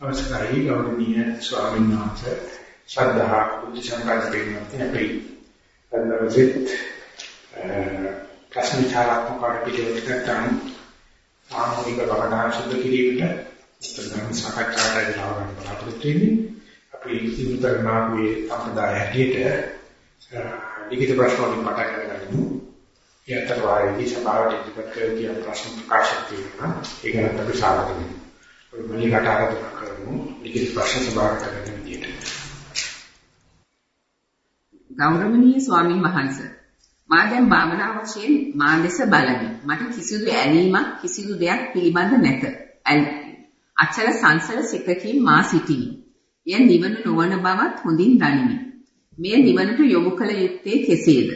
අවසරයි ගෞරවනීය ස්වාමීන් වහන්සේ ශ්‍රද්ධා බුද්ධ සංකල්පයෙන් අපි අදවසිට ප්‍රශ්න චාරාත්මක පිළිවෙලකට ගන්න සාමූහික භවනා සුද්ධ කිරීමට ඉස්තරම් සාකච්ඡාට ගලව ගන්න බලාපොරොත්තු වෙන්නේ අපි ඉදිරි කරනාගේ සම්ප්‍රදාය හැටියට ලිඛිත ප්‍රශ්න වලින් පටන් ගන්නවා. ඒ අතර වාරයේ සභාවට ඉදිරිපත් කර තිය ප්‍රශ්න ප්‍රකාශ තියෙනවා. ඒක ගැන අපි සාකච්ඡා කරමු. ඔය මලිකට ආරම්භ කරමු. ලිඛිත ප්‍රශ්න සභාවට කරන විදියට. ගෞරවනීය ස්වාමින් වහන්සේ මා දැන් භාවනා වශයෙන් මා ලෙස බලමි. මට කිසිදු ඇලීමක් කිසිදු දෙයක් පිළිබඳ නැත. අචල සංසල සිතකින් මා සිටිමි. එය නිවන නොවන බවත් හොඳින් දනිමි. මෙය නිවනට යොමු කළ යුත්තේ කෙසේද?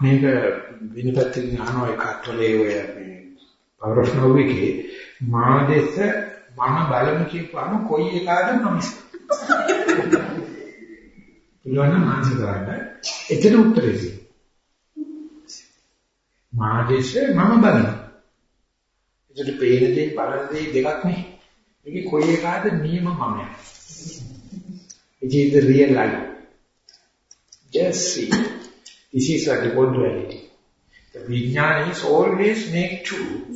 මේක විනිපත්තින් අහනවා එකත්වලේ ඔය මේ පවරස්නෝවිකේ මා දෙස මම බලමු කියපුවාම කොයි එකාද මම පුළුවන් නම් මානසික කරන්න. එතන උත්තරේ තියෙනවා. මා දෙස මම බලමු. එතකොට පේන දේ බලන දේ දෙකක් නේ. මේකේ කොයි එකාද? නියම මමයා. It is the real life. Just see. This is a default duality. The vijnana is always make two.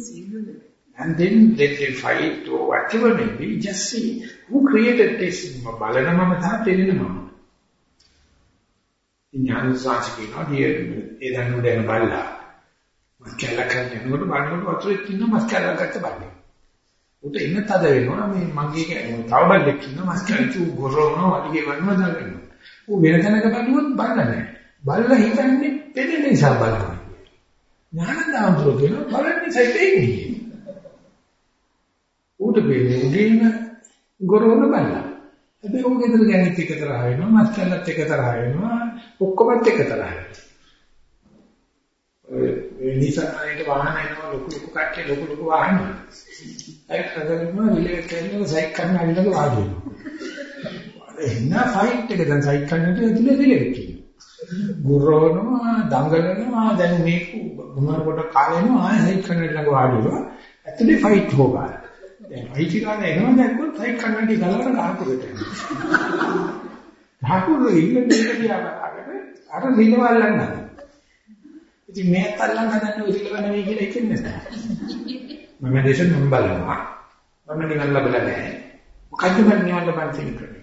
And then let them fight or whatever may be, just see who created this balana mama tha telena mama. ඥාන සාසිකේනවා දිය ඒ දන්නු දෙන බල්ලා මස් කැලක් කරනකොට බලනකොට වතුරේ තියෙන මස් කැලක් ගත්ත බල්ලේ. උට එන්න තද වෙනවා මේ මගේ තව බල්ලෙක් ඉන්නවා මස් කැලචු ගොරවනවා වගේ වන්නවා දාගන්නවා. ඌ වෙන තැනක බලුවොත් බල්ල නැහැ. බල්ල හිතන්නේ පෙදෙන නිසා බලනවා. ඥානදාමතුරු කියන බලන්නේ සැපේන්නේ. ඌට වෙන්නේ උදේම ගොරවන බල්ලා. හැබැයි ඌ ගෙදර ගෑනිත් එක තරහ වෙනවා මස් කැලත් එක තරහ වෙනවා ඔක්කොමත් එක තරහ වෙනවා. ඒ නිසායිට වාහන එනවා ලොකු ලොකු කට්ටිය ලොකු ලොකු වාහන. ඒක කරගෙන විලේ කරනවා සයික් කරන අවිලක වාඩි වෙනවා. එන්න ෆයිට් එක දැන් සයික් කරන්නට ඇතුලේ විලේ ගුරවනවා දඟලනවා දැන් මේක මොනවා කොට කාලෙනවා හයිට් කන්නඩි ළඟ වාඩි වෙනවා ඇතුලේ ෆයිට් හොගා දැන් හයිට් ගන්න එනවා දැක්කොත් හයිට් කන්නඩි ගලවන කාකුරට කාකුරු ඉන්නේ දෙකදී අරගෙන අර රිලවල් ගන්න. ඉතින් මේත් අල්ලන්න හදන්නේ රිලව නෙවෙයි කියලා හිතන්නේ නැහැ මම දේශන මම බලනවා. මම නිවන් ලැබලා නැහැ මොකද්ද මම නිවන් ලබන්නේ කියන්නේ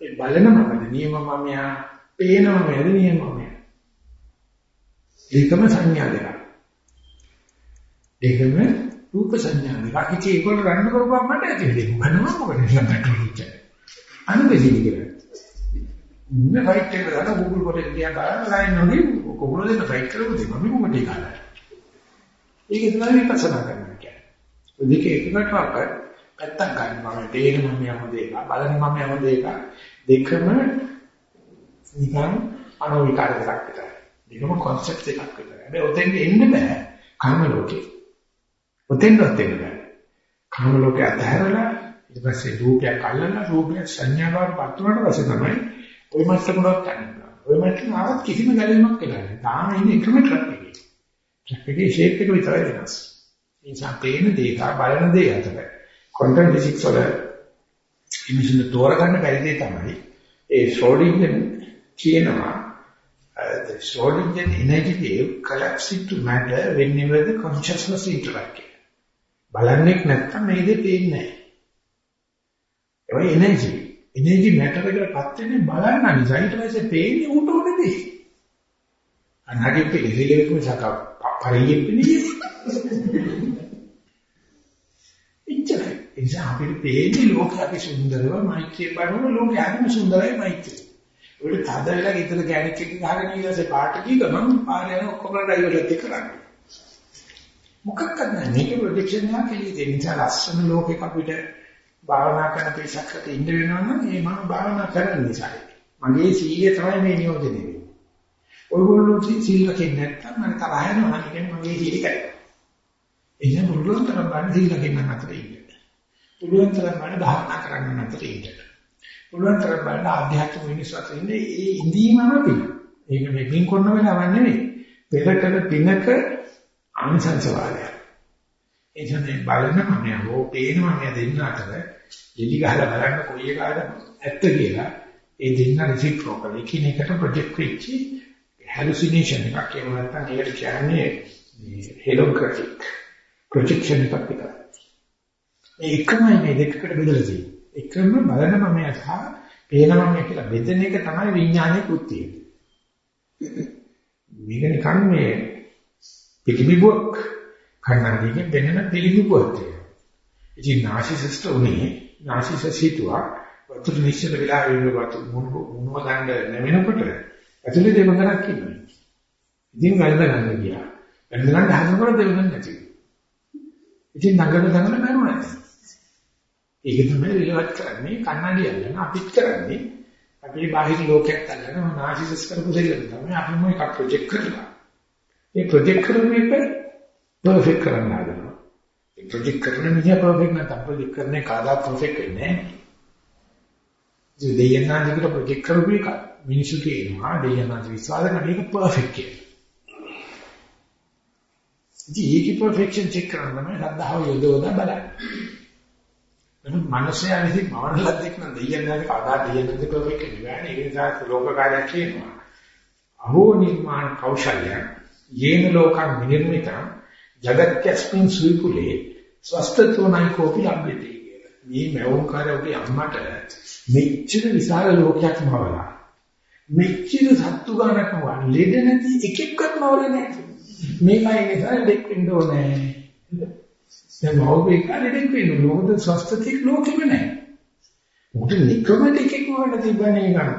ඒ බලන මමද? නියම මම යා මමයාද නියම මමයා. ඒකම සංඥා දෙක. ඒකම රූප සංඥා දෙක. ඉතින් ඒකවල රණ්ඩු කරපුවා මට ඇති වෙන්නේ. මොනවා මොකද නිකන් පැටලුච්ච. අනුබෙසිලි කියලා. ඉන්න ෆයිට් එක දාලා Google කොට ගියා බලන්න ලයින් නොදී කොහොමද දෙන්න ෆයිට් කරපු දෙයක් මම මොකටද කාලා. ඒක තමයි විපස්සනා කරනවා කියන්නේ. ඔය දෙක එකකට අප පැත්තක් ගන්නවා. මම තේරෙන මම යම දෙක, බලන මම යම දෙක දෙකම නිකන් අනෝවිකාර දෙකක් විතරයි. දෙකම concept එකක් විතරයි. හැබැයි ඔතෙන් එන්න බෑ කාම ලෝකේ. ඔතෙන්වත් එන්න බෑ. කාම ලෝකේ අතහැරලා ඊට පස්සේ රූපයක් අල්ලලා රූපය සංඥාවක් පත් වුණාට පස්සේ තමයි ওই මට්ටමකට යන්නේ. ওই මට්ටම ආවත් කිසිම ගැලවීමක් වෙලා නැහැ. තාම ඉන්නේ එකම ට්‍රක් එකේ. ට්‍රක් එකේ ෂේප් එක විතරයි වෙනස්. ඒ නිසා පේන දේ සහ බලන දේ අතර ක්වොන්ටම් ෆිසික්ස් වල ඉමිෂන් තෝරගන්න බැරි දේ තමයි ඒ ශ්‍රෝඩින්ගර් කියනවා the Schrodinger energy wave collapses to matter whenever the consciousness interact. බලන්නේ නැත්තම් මේ දේ පේන්නේ නැහැ. ඒ එනර්ජි එනර්ජි මැටර් එකටපත් වෙන්නේ බලන්න නිසා ඊට පස්සේ පේන්නේ උට උඩ දේ. අනාගේ පිළිවිලෙක මිසක පරියෙන්නේ. ඉච්චරයි. ඒ නිසා අපිට පේන්නේ ලෝකය අපි සුන්දරව මෛත්‍රිය බලන ලෝකය හරිම සුන්දරයි මෛත්‍රිය. ඒකට තද වෙලා ඊතර ගෑනික් එක ගහගෙන ඊළඟට පාට කී ගමන් පාර යන ඔක්කොම ඩ්‍රයිවර්ලත් එක්ක කරන්නේ. මොකක්ද නැහැ මේක ප්‍රොජෙක්ෂන් එකක් එළියේ දෙන නිසා ලස්සන ලෝකයක අපිට භාවනා කරන පිරිසකට ඉන්න වෙනවා නම් ඒ මම භාවනා කරන නිසායි. මගේ සීලය තමයි මේ නියෝජනය වෙන්නේ. ඔයගොල්ලෝ සීල් රකින්න නැත්නම් මම තරහ යනවා කියන්නේ මගේ සීල කරේ. එහෙනම් පුළුවන් තරම් බණ සීල රකින්න අතර ඉන්න. පුළුවන් තරම් බණ භාවනා කරන්න අතර ඉන්න. පුළුවන් තරම් බණ ආධ්‍යාත්මික මිනිස්සු අතර ඉන්නේ ඒ ඉඳීමම පිළ. ඒක මේ පින් කරන වෙලාවක් නෙවෙයි. පෙරකල පිනක අංශංශ වාලයක්. ඒ කියන්නේ බලන මම හෝ පේන මම දෙන්න අතර එලි ගහලා බලන්න කොයි එකාද ඇත්ත කියලා ඒ දෙන්න රිසිප්‍රොකල් එකිනෙකට ප්‍රොජෙක්ට් වෙච්ච හැලුසිනේෂන් එකක් එහෙම නැත්නම් ඒකට කියන්නේ හෙලෝග්‍රැෆික් ප්‍රොජෙක්ෂන් එකක් විතරයි. මේ එකමයි මේ දෙකකට බෙදලා තියෙන්නේ. එකම බලන මම සහ පේන මම කියලා බෙදෙන එක තමයි විඥානයේ කෘත්‍යය. මේක නිකන් මේ පිටිබිබුවක් කන්නඩියකින් වෙනන පිළිබිබුවක් තියෙනවා. ඉතින් නාසිසිස්ට උනේ නාසිසිස් හිතුවා වතුර නිශ්චල වෙලා ඉන්න වතු මොනව ගන්න නැවෙනකොට ඇතුලේ දෙමගණක් ඉන්නවා. ඉතින් වැළඳ ගන්න ගියා. වැළඳ ගන්න හදනකොට දෙමගණ නැති. ඉතින් නගර දඟල බැරුණා. ඒක තමයි රිලවට් කරන්නේ කන්නඩිය අල්ලන අපිත් කරන්නේ අපේ බාහිර ලෝකයක් අල්ලන නාසිසිස් කරපු දෙයක් තමයි අපි මොකක් ප්‍රොජෙක්ට් කරලා. ඒ ප්‍රොජෙක්ට් කරන එක පර්ෆෙක්ට් කරන්න හදනවා. ඒ ප්‍රොජෙක්ට් කරන මිනිහා පර්ෆෙක්ට් නැත්නම් ප්‍රොජෙක්ට් කරන්නේ කාදා පර්ෆෙක්ට් වෙන්නේ නැහැ. ඒ දෙයයන්ාදිකට ප්‍රොජෙක්ට් කරපු එක මිනිස්සු කියනවා දෙයයන්ාදි විශ්වාස කරන එක පර්ෆෙක්ට් කියලා. ඉතින් ඒකේ පර්ෆෙක්ෂන් චෙක් කරන්න තමයි සද්ධාව යොදවලා බලන්නේ. නමුත් මනුස්සයා විසින් මවනලක් දෙක් නම් දෙයයන්ාදි කාදා දෙයයන්ාදි පර්ෆෙක්ට් නෙවෙයි. ඒ නිසා ලෝකකාරයක් කියනවා. අහෝ නිර්මාණ කෞශල්‍යය යේන ලෝකං විනිර්මිතං జగත්‍යස්මින් සුවිපුලේ ස්වස්තතෝනයි කෝපි අබ්බෙති කියලා. මේ මෞංකාරයෝගේ අම්මට මෙච්චර විශාල ලෝකයක් මවලා මෙච්චර සත්තු ගන්නක් මවලා ලෙඩ නැති එකෙක්වත් මවලා නැහැ. මේකයි නිසා දෙක් වෙන්න ඕනේ. දැන් මවගේ කාලේ දෙක් වෙන්න ඕනේ. මොකද ස්වස්තතික ලෝකෙම නැහැ. උට නිකමට එකෙක් මවන්න තිබ්බනේ ගන්න.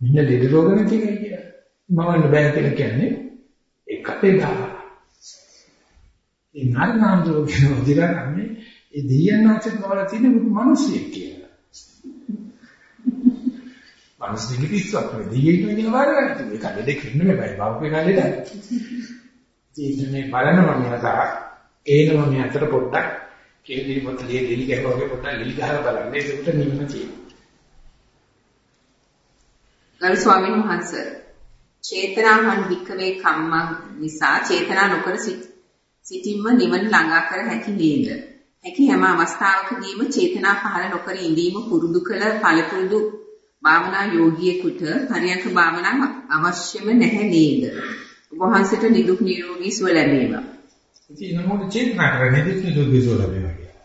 මෙන්න ලෙඩ රෝග නැති එකයි කියලා. මවන්න බෑ කියලා කියන්නේ එකට දාලා. ඒ නරනාන්දෝ කියන දිරන්නේ ඒ දෙයයන්ාචත් වල තියෙන මිනිස්සෙක් කියලා. මිනිස්සුන්ගේ පිස්සුවක් නෙවෙයි දෙයියන් කියන වාරයක් ඒක දෙක ඉන්නේ බෑ බාපේ කාලේද. ඉතින් මේ බලන මම යතා ඒනම මේ අතර පොඩ්ඩක් කේන්දිරි පොතලිය දෙලි ගහනවා වගේ පොඩ්ඩක් ලී ගහලා බලන්න ඒකට නිවන තියෙනවා. ගරු ස්වාමීන් වහන්සේ චේතනාහන් වික්කවේ කම්මං නිසා චේතනා නොකර සිටින්ම නිවන ළඟා කර හැකි නේද? හැකි හැම අවස්ථාවකදීම චේතනා පහළ නොකර ඉඳීම පුරුදු කළ පළපුරුදු භාවනා යෝගියෙකුට පරියන්ක භාවනාව අවශ්‍යම නැහැ නේද? ඔබ වහන්සේට නිදුක් නිරෝගී සුව ලැබේවා. ඉතින් නමුත් චේතනා කරන්නේ නිදුක් නිරෝගී සුව ලැබේවා කියලා.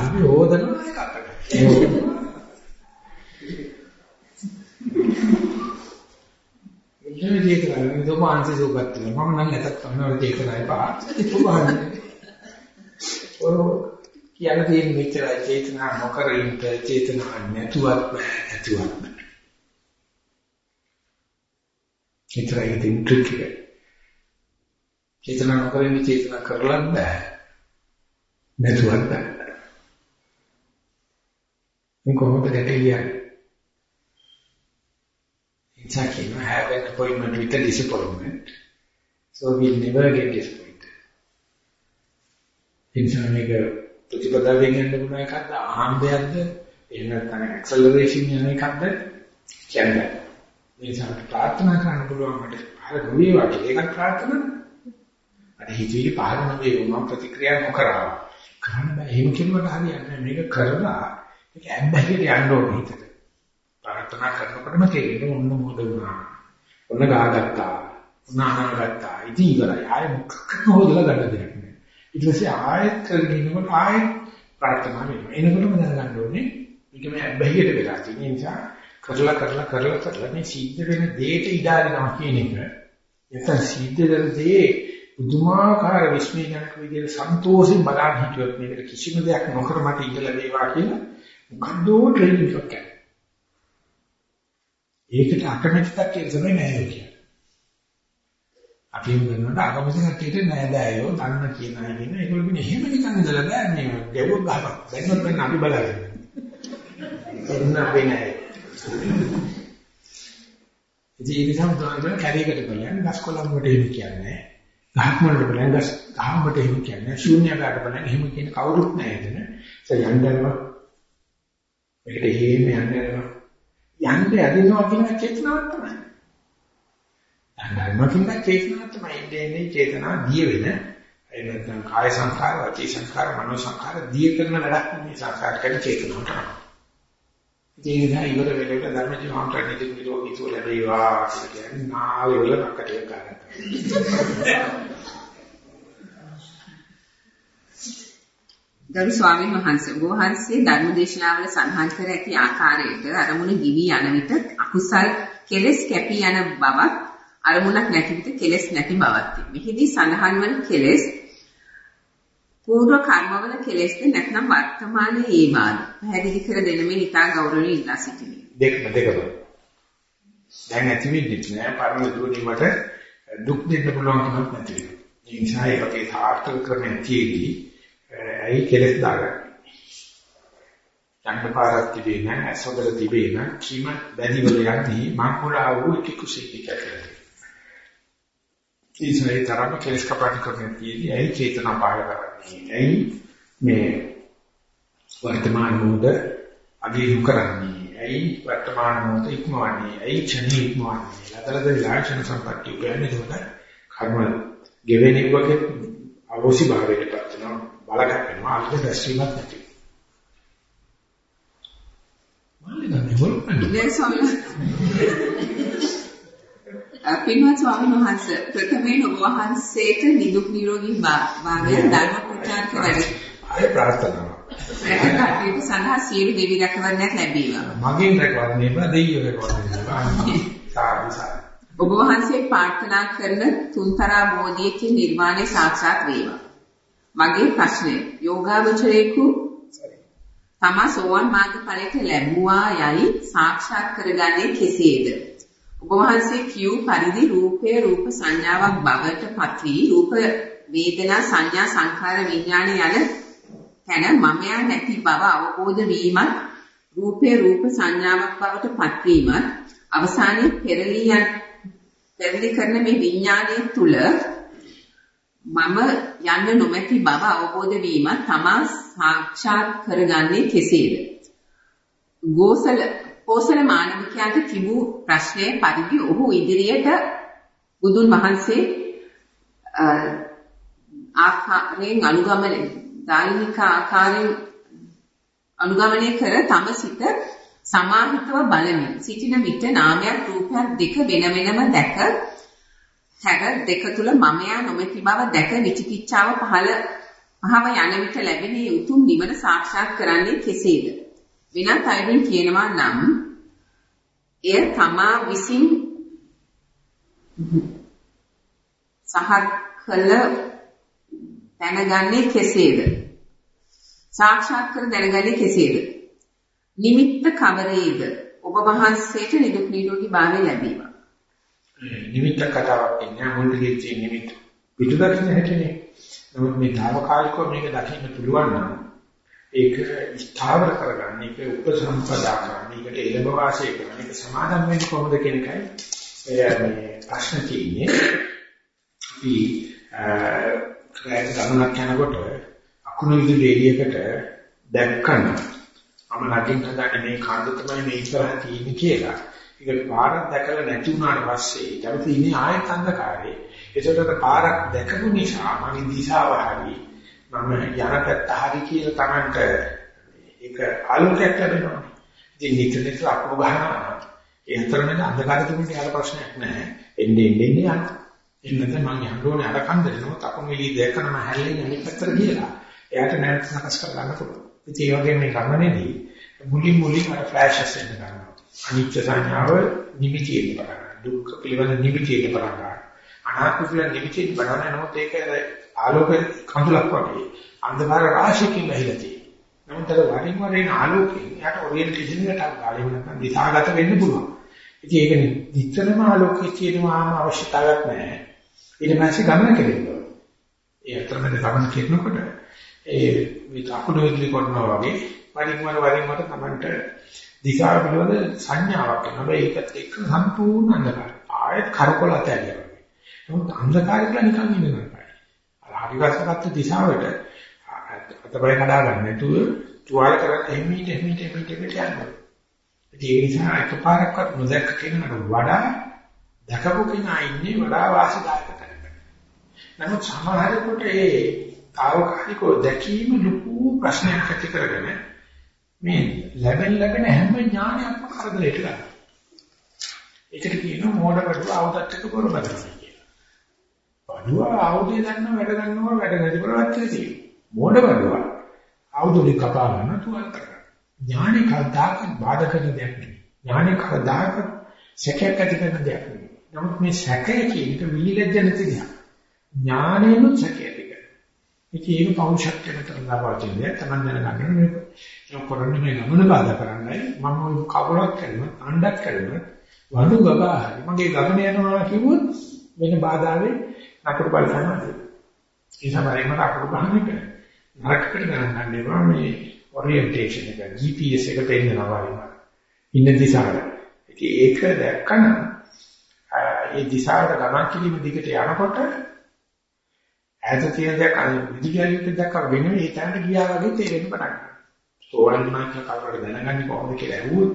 අපි ඕදනවා එකකට. එහෙම දෙයක් කරන්නේ තෝ මානසික සුවපත් වෙනවා. මම නම් නැතත් තමයි චේතනායි පහ. ඔබහන්නේ. ඔය කියන දේ මෙච්චරයි චේතනා නොකර ඉන්න චේතනා නැතුවත් නැතුවත් බෑ. චේතනායි දෙන්න ට්‍රික් එක. චේතනා නොකර ඉන්න චේතනා කරලත් බෑ. නැතුවත් බෑ. මේ කොහොමද ගැටේ Exactly. You have an appointment with a disappointment. So we'll never get disappointed. ඉන්සාව මේක ප්‍රතිපදාවෙන් යන්න පුළුවන් එකක්ද ආම්බයක්ද එහෙම නැත්නම් ඇක්සලරේෂන් යන එකක්ද කියන්නේ. මේ නිසා ප්‍රාර්ථනා කරන්න පුළුවන් මට හර ගොවිවා කියලා ඒකත් ප්‍රාර්ථනා. අර හිතේ පහර නෙවෙයි මම ප්‍රතික්‍රියා නොකරවා. කරන්න බෑ. එහෙම කිව්වට හරියන්නේ මේක කරලා මේක ඇබ්බැහියට යන්න ඕනේ හිතට. ප්‍රාර්ථනා කරනකොටම තේරෙන්නේ ඔන්න මොකද වුණා. ඔන්න ගාගත්තා. ඔන්න අහනගත්තා. ඉතින් ඉවරයි. ආයෙ මොකක්ද හොදලා ගන්න දෙයක් නෑ. ඊට පස්සේ ආයෙත් කරගෙන ඉන්නකොට ආයෙත් ප්‍රාර්ථනා වෙනවා. එනකොටම දැනගන්න ඕනේ මේක මේ අබ්බැහියට වෙලා තියෙන නිසා කරලා කරලා කරලා කරලා මේ සිද්ධ වෙන දෙයට ඉඩාරිනවා කියන එක. එතන සිද්ධ වෙන දේ පුදුමාකාර විශ්මයජනක විදිහට සන්තෝෂයෙන් බලන් හිටියොත් මේකට කිසිම දෙයක් නොකර මට ඉඳලා වේවා කියලා මොකද්ද ට්‍රේනින් එකක් කරනවා. ඒකට අකමැති කට්ටිය තමයි නෑ කියන්නේ. අපි වෙනකොට අකමැති කට්ටියට නෑ දෑයෝ දන්න කියන අය කියන ඒගොල්ලෝ කියන්නේ එහෙම නිකන් ඉඳලා බෑ මේ ගැවුවක් ගහපන්. දැන්වත් වෙන අපි බලන්නේ. එන්න අපි නෑ. ඉතින් ඒ නිසා තමයි කැරියකට බලන්නේ ගස් කොළන් වලට එහෙම කියන්නේ. ගහක් වලට බලන්නේ ගස් ගහකට එහෙම කියන්නේ. ශූන්‍යකාරට බලන්නේ එහෙම කියන කවුරුත් නෑ එතන. ඒ යන්නනවා. මේකට එහෙම යන්නනවා. යන්න ඇදෙනවා කියන චේතනාවක් තමයි. ධර්මකින් චේතනා තමයි ඉන්නේ චේතනා දිය වෙන එහෙම නැත්නම් කාය සංස්කාර, වාචී සංස්කාර, මනෝ සංස්කාර දිය කරන වැඩක් නෙමෙයි සංස්කාර කරන චේතනාව තමයි. ඒ නිසා ඉවර වෙලෙක ධර්ම ජීවන්ට නිදි නිරෝගී සුව ලැබේවා කියන්නේ නාලේ වල රක්කටියක් ගන්නවා. ගරු ස්වාමීන් වහන්සේ ඔබ වහන්සේ ධර්මදේශනාවල සඳහන් කර ඇති ආකාරයට අරමුණ ගිවි යන විට අකුසල් කෙලස් කැපී යන බවත් අරමුණක් නැති විට කෙලස් නැති බවත්. මෙහිදී සඳහන් වන කෙලස් පූර්ව කර්මවල කෙලෙස්ද නැත්නම් වර්තමානයේ ඒවාද පැහැදිලි කර දෙන මේ ඉතා ගෞරවණීය ඉල්ලා සිටිමි. දෙකම දෙකම. දැන් ඇති වෙන්නේ නෑ පරම දුවීමට දුක් දෙන්න පුළුවන් කමක් නැති වෙනවා. ඒ නිසා ඒ වගේ සාර්ථක ක්‍රමයක් තියෙදි ඇයි කෙලෙස් දාගන්නේ. යන්න පාරක් තිබේ නෑ ඇසොදල තිබේ නෑ කීම බැදි වල යන්නේ මං පුරා වූ කිකුසෙක් කියලා. ඉතින් තරම කෙලස් කපටි කරන්නේ තියෙදි ඇයි චේතනා පාල කරන්නේ? ඇයි මේ වර්තමාන මොහොත අගිලු කරන්නේ? ඇයි වර්තමාන මොහොත ඉක්මවන්නේ? ඇයි ක්ෂණී ඉක්මවන්නේ? ලතරද විලාසන සම්පත්තිය කියන්නේ උඩ කර්ම ගෙවෙන වගේ අවශ්‍ය භාවයට පත් වෙනවා බලයක් වෙනවා අල්ප දැස්වීමක් නැති මල්ලි ගන්නේ හොල්පන්නේ. පින්වත් ස්වාමීන් වහන්සේ ප්‍රථමයෙන් ඔබ වහන්සේට නිදුක් නිරෝගී භාවය ධර්ම ප්‍රචාරක වැඩ. ආය ප්‍රාර්ථනාවක්. ඒකට සඳහා සියලු දෙවි රැකවරණයක් ලැබේවා. මගෙන් රැකවරණය බෑ දෙයියෝ රැකවරණය. සාදු සාදු. ඔබ වහන්සේ ප්‍රාර්ථනා කරන තුන්තරා බෝධියකින් නිර්වාණය සාක්ෂාත් වේවා. මගේ ප්‍රශ්නය යෝගාවචරයේකු තමා සෝවන් මාර්ග ඵලයට ලැබුවා යයි සාක්ෂාත් කරගන්නේ කෙසේද? ඔබ වහන්සේ කියූ පරිදි රූපය රූප සංඥාවක් බවට පත් වී රූප වේදනා සංඥා සංඛාර විඥාන යන තැන මමයා නැති බව අවබෝධ වීමත් රූපය රූප සංඥාවක් බවට පත් වීමත් අවසානයේ පෙරලී යන පෙරලි කරන මේ විඥානයේ තුල මම යන්න නොමැති බව අවබෝධ වීමත් තමා සාක්ෂාත් කරගන්නේ කෙසේද? ගෝසල කෝසල මානවිකයාට තිබූ ප්‍රශ්නයේ පරිදි ඔහු ඉදිරියට බුදුන් වහන්සේ ආකාරයෙන් අනුගමනය දාර්ශනික ආකාරයෙන් අනුගමනය කර තම සිත සමාහිතව බලමින් සිටින විට නාමයක් රූපයක් දෙක වෙන වෙනම දැක හැර දෙක තුල මමයා නොමැති බව දැක විචිකිච්ඡාව පහළ පහව යන විට ලැබෙන උතුම් නිවන සාක්ෂාත් කරන්නේ කෙසේද? වෙනත් අයුරින් කියනවා නම් එය තමා විසින් සහකල දැනගන්නේ කෙසේද? සාක්ෂාත් කර දැනගන්නේ කෙසේද? නිමිත්ත කවරේද? ඔබ වහන්සේට නිදුක් නිරෝගී භාවය ලැබේවා. නිමිත්ත කතාවක් ඉන්නේ මුල්ගේ තියෙන නිමිත්ත පිටුදකින්න හැටනේ. නමුත් මේ తాවකාලිකව මේක දකින්න පුළුවන් නම් ඒක ස්ථාවර කරගන්න ඒක උපසම්පදා කරන්න ඒකට එළඹ වාසය කරන එක සමාදම් වෙන්නේ කොහොමද කියන එකයි මේ ප්‍රශ්න තියෙන්නේ. අපි ක්‍රෑට ගමනක් යනකොට අකුණු විදුලි එළියකට දැක්කම මම ළඟින් හදාගෙන මේ කාන්ද තමයි මේ ඉස්සරහ තියෙන්නේ කියලා. ඒක පාරක් දැකලා නැති වුණාට පස්සේ ඊට ඉන්නේ ආයත අන්ධකාරේ. ඒකට පාරක් දැකපු නිසා මගේ දිශාව හරියි මම යන පැත්ත හරි කියලා Tamanට ඒක ආලෝකයක් ලැබෙනවා. ඉතින් නිතර නිතර අකුරු ගහනවා. ඒ අතරමැද අන්ධකාරය තිබුණේ යාල ප්‍රශ්නයක් නැහැ. එන්නේ එන්නේ යනවා. එන්නත මම යන්න ඕනේ අර කන්දේනෝ තකුන් එළිය දැකන මම හැල්ලෙන්නේ අනිත් පැත්තට ගිහලා. එයාට නැවත සකස් කර ගන්න පුළුවන්. ඉතින් ඒ වගේ මේ ගමනේදී මුලින් මුලින් අර ෆ්ලෑෂස් එන්න ගන්නවා. අනිත්‍ය සංඥාව නිමිතියෙන් පටන් ගන්නවා. දුක්ඛ පිළිවෙල නිමිතියෙන් පටන් ගන්නවා. අනාත්ම පිළිවෙල නිමිතියෙන් පටන් ගන්නකොට ඒක ආලෝක කඳුලක් වගේ අන්ධකාර රාශියකින් වැහිලා තියෙනවා. නමුත් අර වරින් වර එන ආලෝකයෙන් යාට ඔරියන්ටේෂන් එකට ගාලේ වෙනකන් දිශාගත වෙන්න පුළුවන්. ඉතින් ඒක නිතරම ආලෝකයේ තියෙනවාම අවශ්‍යතාවයක් නැහැ. ඊට පස්සේ ගමන කෙරෙන්න ඕනේ. ඒ අතරමැද ගමන කෙරෙනකොට ඒ විතකුණු විදුලි කරනවා වගේ වරින් වර වරින් වර තමන්ට දිශාව පිළිබඳ සංඥාවක් එනවා. ඒකත් එක්ක සම්පූර්ණ අන්ධකාරය. ආයෙත් කරකොල අතහැරියා. නමුත් අන්ධකාරය කියලා නිකන් ඉන්නවා. හරිවස්සගත්තු දිශාවට අතපය කඩා ගන්න නැතුව තුවාල කරලා එහිමිට එහිමිට එහිමිට එහිමිට යනවා. ඒ නිසා එකපාරක්වත් නොදැක්ක කෙනාට වඩා දැකපු කෙනා ඉන්නේ වඩා වාසිදායක තැනක. නමුත් සමහරෙකුට ඒ తాවකාලිකව දැකීම ලොකු ප්‍රශ්නයක් ඇති කරගෙන මේ ලැබෙන ලැබෙන හැම ඥානයක්ම කරදරයට ගන්නවා. ඒකට කියනවා මෝඩකටු ආවදත් එක්ක කරබදනවා කියලා. බඩුව ආවුදේ ගන්න වැඩ ගන්නවා වැඩ නැති කරවත් තියෙනවා. මෝඩ බඩුව ආවුදුලි කපා ගන්න තුවල් කරනවා. ඥානෙ කවදාක බාධා කරන දෙයක් නෙවෙයි. ඥානෙ කවදාක සැකයක් ඇති කරන දෙයක් නෙවෙයි. නමුත් මේ සැකය කියන එක විලිලැජ්ජ නැති දෙයක්. ඥානෙනුත් සැකය ඇති කරනවා. ඒක ඒක පෞෂත්වයට ලබාවචන දෙයක්. Taman දැනගන්න මේ ඒක කරන්නේ මේ ගමන බාධා කරන්නයි මම ওই කවුරක් කරනවා අණ්ඩක් කරනවා වඩු ගබා හරි මගේ ගමන යනවා කිව්වොත් වෙන බාධාවේ නතර බලනවා ඒ සමහරවිට අකුරු ගන්න එක නරකකට ගණන් ගන්නවා මේ ඔරියන්ටේෂන් එක GPS එක පෙන්නනවා වගේ ඉන්න දිශාවට ඉතින් ඒක දැක්කම ඒ දිශාවට ගමන් කිරීම දිගට යනකොට ඈත තියෙන දෙයක් අනිත් විදිහට දැක්ක වෙන මේ තැනට ගියා වගේ තේරෙන්න පටන් ගන්නවා. සෝවන් වුණා කියලා කවුරුහරි දැනගන්නේ කොහොමද කියලා ඇහුවොත්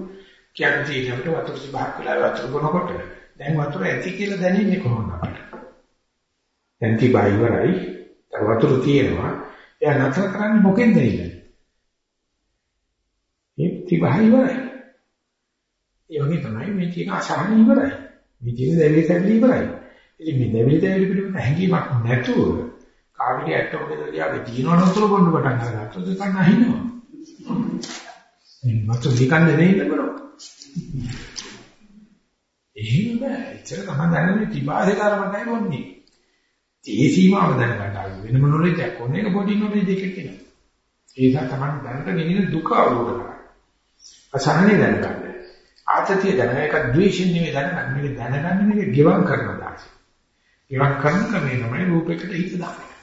කියන්න තියෙන අපිට වතුර සිභාක් වෙලා වතුර බොනකොට දැන් වතුර ඇති කියලා දැනෙන්නේ කොහොමද? අපිට? දැන් තිබා ඉවරයි. වතුර තියෙනවා. එයා නතර කරන්නේ මොකෙන්ද ඉන්නේ? ඒ තිබා ඉවරයි. ඒ වගේ තමයි මේ තියෙන අසහන ඉවරයි. මේ තියෙන දැවිලි තැවිලි ඉවරයි. ඉතින් මේ දැවිලි තැවිලි පිළිබඳ හැඟීමක් නැතුව කාවිලි ඇටෝකේ දලියාගේ දිනවන උතුර බොන්න පටන් අරගත්තොත් ඒක නැහිනවා. මේ මතු විකන්නේ නෙන්න බලන්න. එහෙම බෑ. එච්චර තමයි දැනන්නේ තිබාසේ කර්මණයි මොන්නේ. ඒ සීමාව දැනගන්න ආවේ වෙන මොනොලෙක් කොහොනේ එක පොඩි නොලෙජ් දෙකක් කියනවා. ඒ නිසා තමයි දැනට ගෙනින දුක අවබෝධ කරගන්න. අසහනේ දැනගන්න. ආතතිය දැනගන්න එක ද්වේෂින් නෙවෙයි දැනගන්න. මේක දැනගන්න මේක ගෙවම් කරනවා දාසි. ගෙවම් කරන ක්‍රමය තමයි රූපයකට හිත දාන්නේ.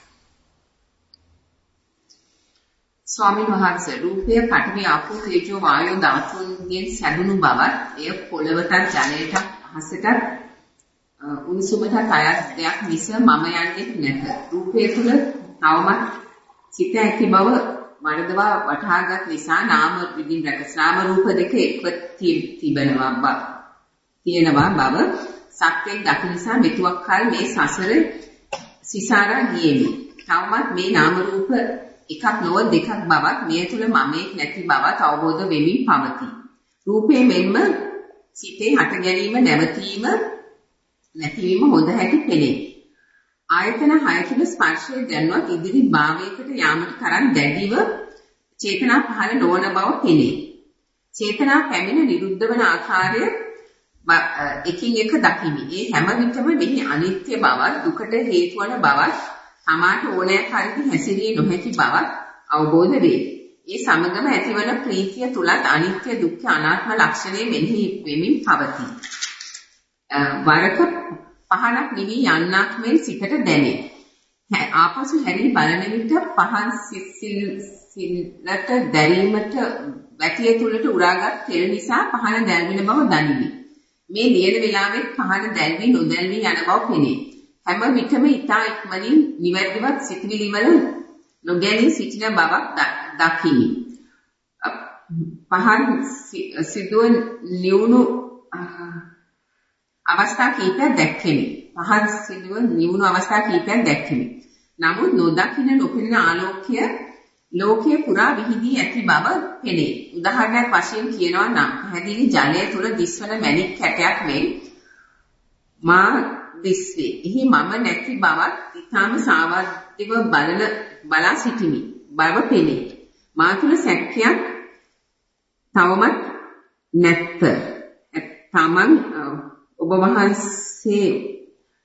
ස්වාමීන් වහන්සේ රූපය පඨවි ආපෝ තේජෝ වායෝ ධාතුන්ගෙන් සැදුණු බවත් එය පොළවටත් ජලයටත් අහසටත් උණුසුමටත් අයත් දෙයක් මිස මම යන්නේ නැත. රූපය තුල තවමත් සිත ඇති බව වරදවා වටහාගත් නිසා නාම විදින් රැකස් නාම රූප දෙක එක්ව තිබෙනවා බව. තියෙනවා බව සත්‍යෙන් දකි නිසා මෙතුවක් කල මේ සසර සිසාරා ගියේමි. තවමත් මේ නාම රූප එකක් නොව දෙකක් බවත් මෙය තුල මමෙක් නැති බවත් අවබෝධ වෙමින් පවතී. රූපේ මෙන්ම සිතේ හට ගැනීම නැවතීම නැතිවීම හොඳ හැටි පෙනේ. ආයතන හය තුල ස්පර්ශය දැනුවත් ඉදිරි භාවයකට යාමට තරම් දැඩිව චේතනා පහළ නොවන බව පෙනේ. චේතනා පැමිණ නිරුද්ධ වන ආකාරය එකින් එක දකිමි. ඒ හැම විටම මෙහි අනිත්‍ය බවත් දුකට හේතු වන බවත් තමාට ඕනෑ පරිදි හැසිරිය නොහැකි බවත් අවබෝධ වේ. ඒ සමගම ඇතිවන ප්‍රීතිය තුලත් අනිත්‍ය දුක්ඛ අනාත්ම ලක්ෂණය මෙහි වෙමින් පවතී. වරක පහනක් නිවි යන්නක් මෙන් සිතට දැනේ. ආපසු හැරී බලන විට පහන් සිල්ලට දැරීමට වැටිය තුලට උරාගත් තෙල් නිසා පහන දැල්වෙන බව දනිමි. මේ ලියන වෙලාවෙත් පහන දැල්වි නොදැල්වි යන බව පෙනේ. හැම විටම ඊතා ඉක්මනින් නිවැරදිවත් සිතවිලි වල නොගැනී සිටින බවක් දකිමි. පහන් සිදුව නිවුණු අවස්ථා කීපයක් දැක්කෙමි. පහන් සිදුව නිවුණු අවස්ථා කීපයක් දැක්කෙමි. නමුත් නොදකින නොපෙනෙන ආලෝකය ලෝකයේ පුරා විහිදී ඇති බව පෙනේ. උදාහරණයක් වශයෙන් කියනවා නම් පැහැදිලි ජලය තුල දිස්වන මැණික් කැටයක් මෙන් මා දිස්වේ. එහි මම නැති බවත් ඊටාම සාවද්දව බලන බලා සිටිමි. බව පෙනේ. මා තුල සැකයක් තවමත් නැත්ත. තමන් ඔබ වහන්සේ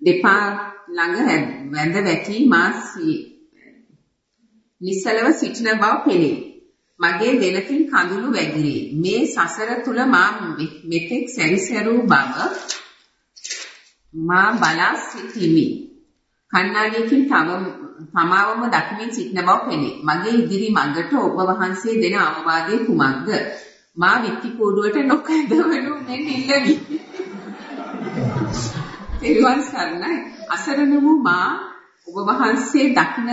දෙපා ළඟ වැඳ වැටි මා නිසලව සිටින බව පෙනේ. මගේ දෙනකින් කඳුළු වැగిරේ. මේ සසර තුල මා මෙතෙක් සැරිසරූ බව මා බලා සිටිමි. කණ්ණාඩියකින් තව තමාවම දකිමින් සිටින බව පෙනේ. මගේ ඉදිරි මඟට ඔබ වහන්සේ දෙන අවවාදයේ කුමක්ද? මා විත්ති කූඩුවට නොකඩවනු මෙන් ඉල්ලමි. තෙරුවන් සරණයි. අසරණ වූ මා ඔබ වහන්සේ දකින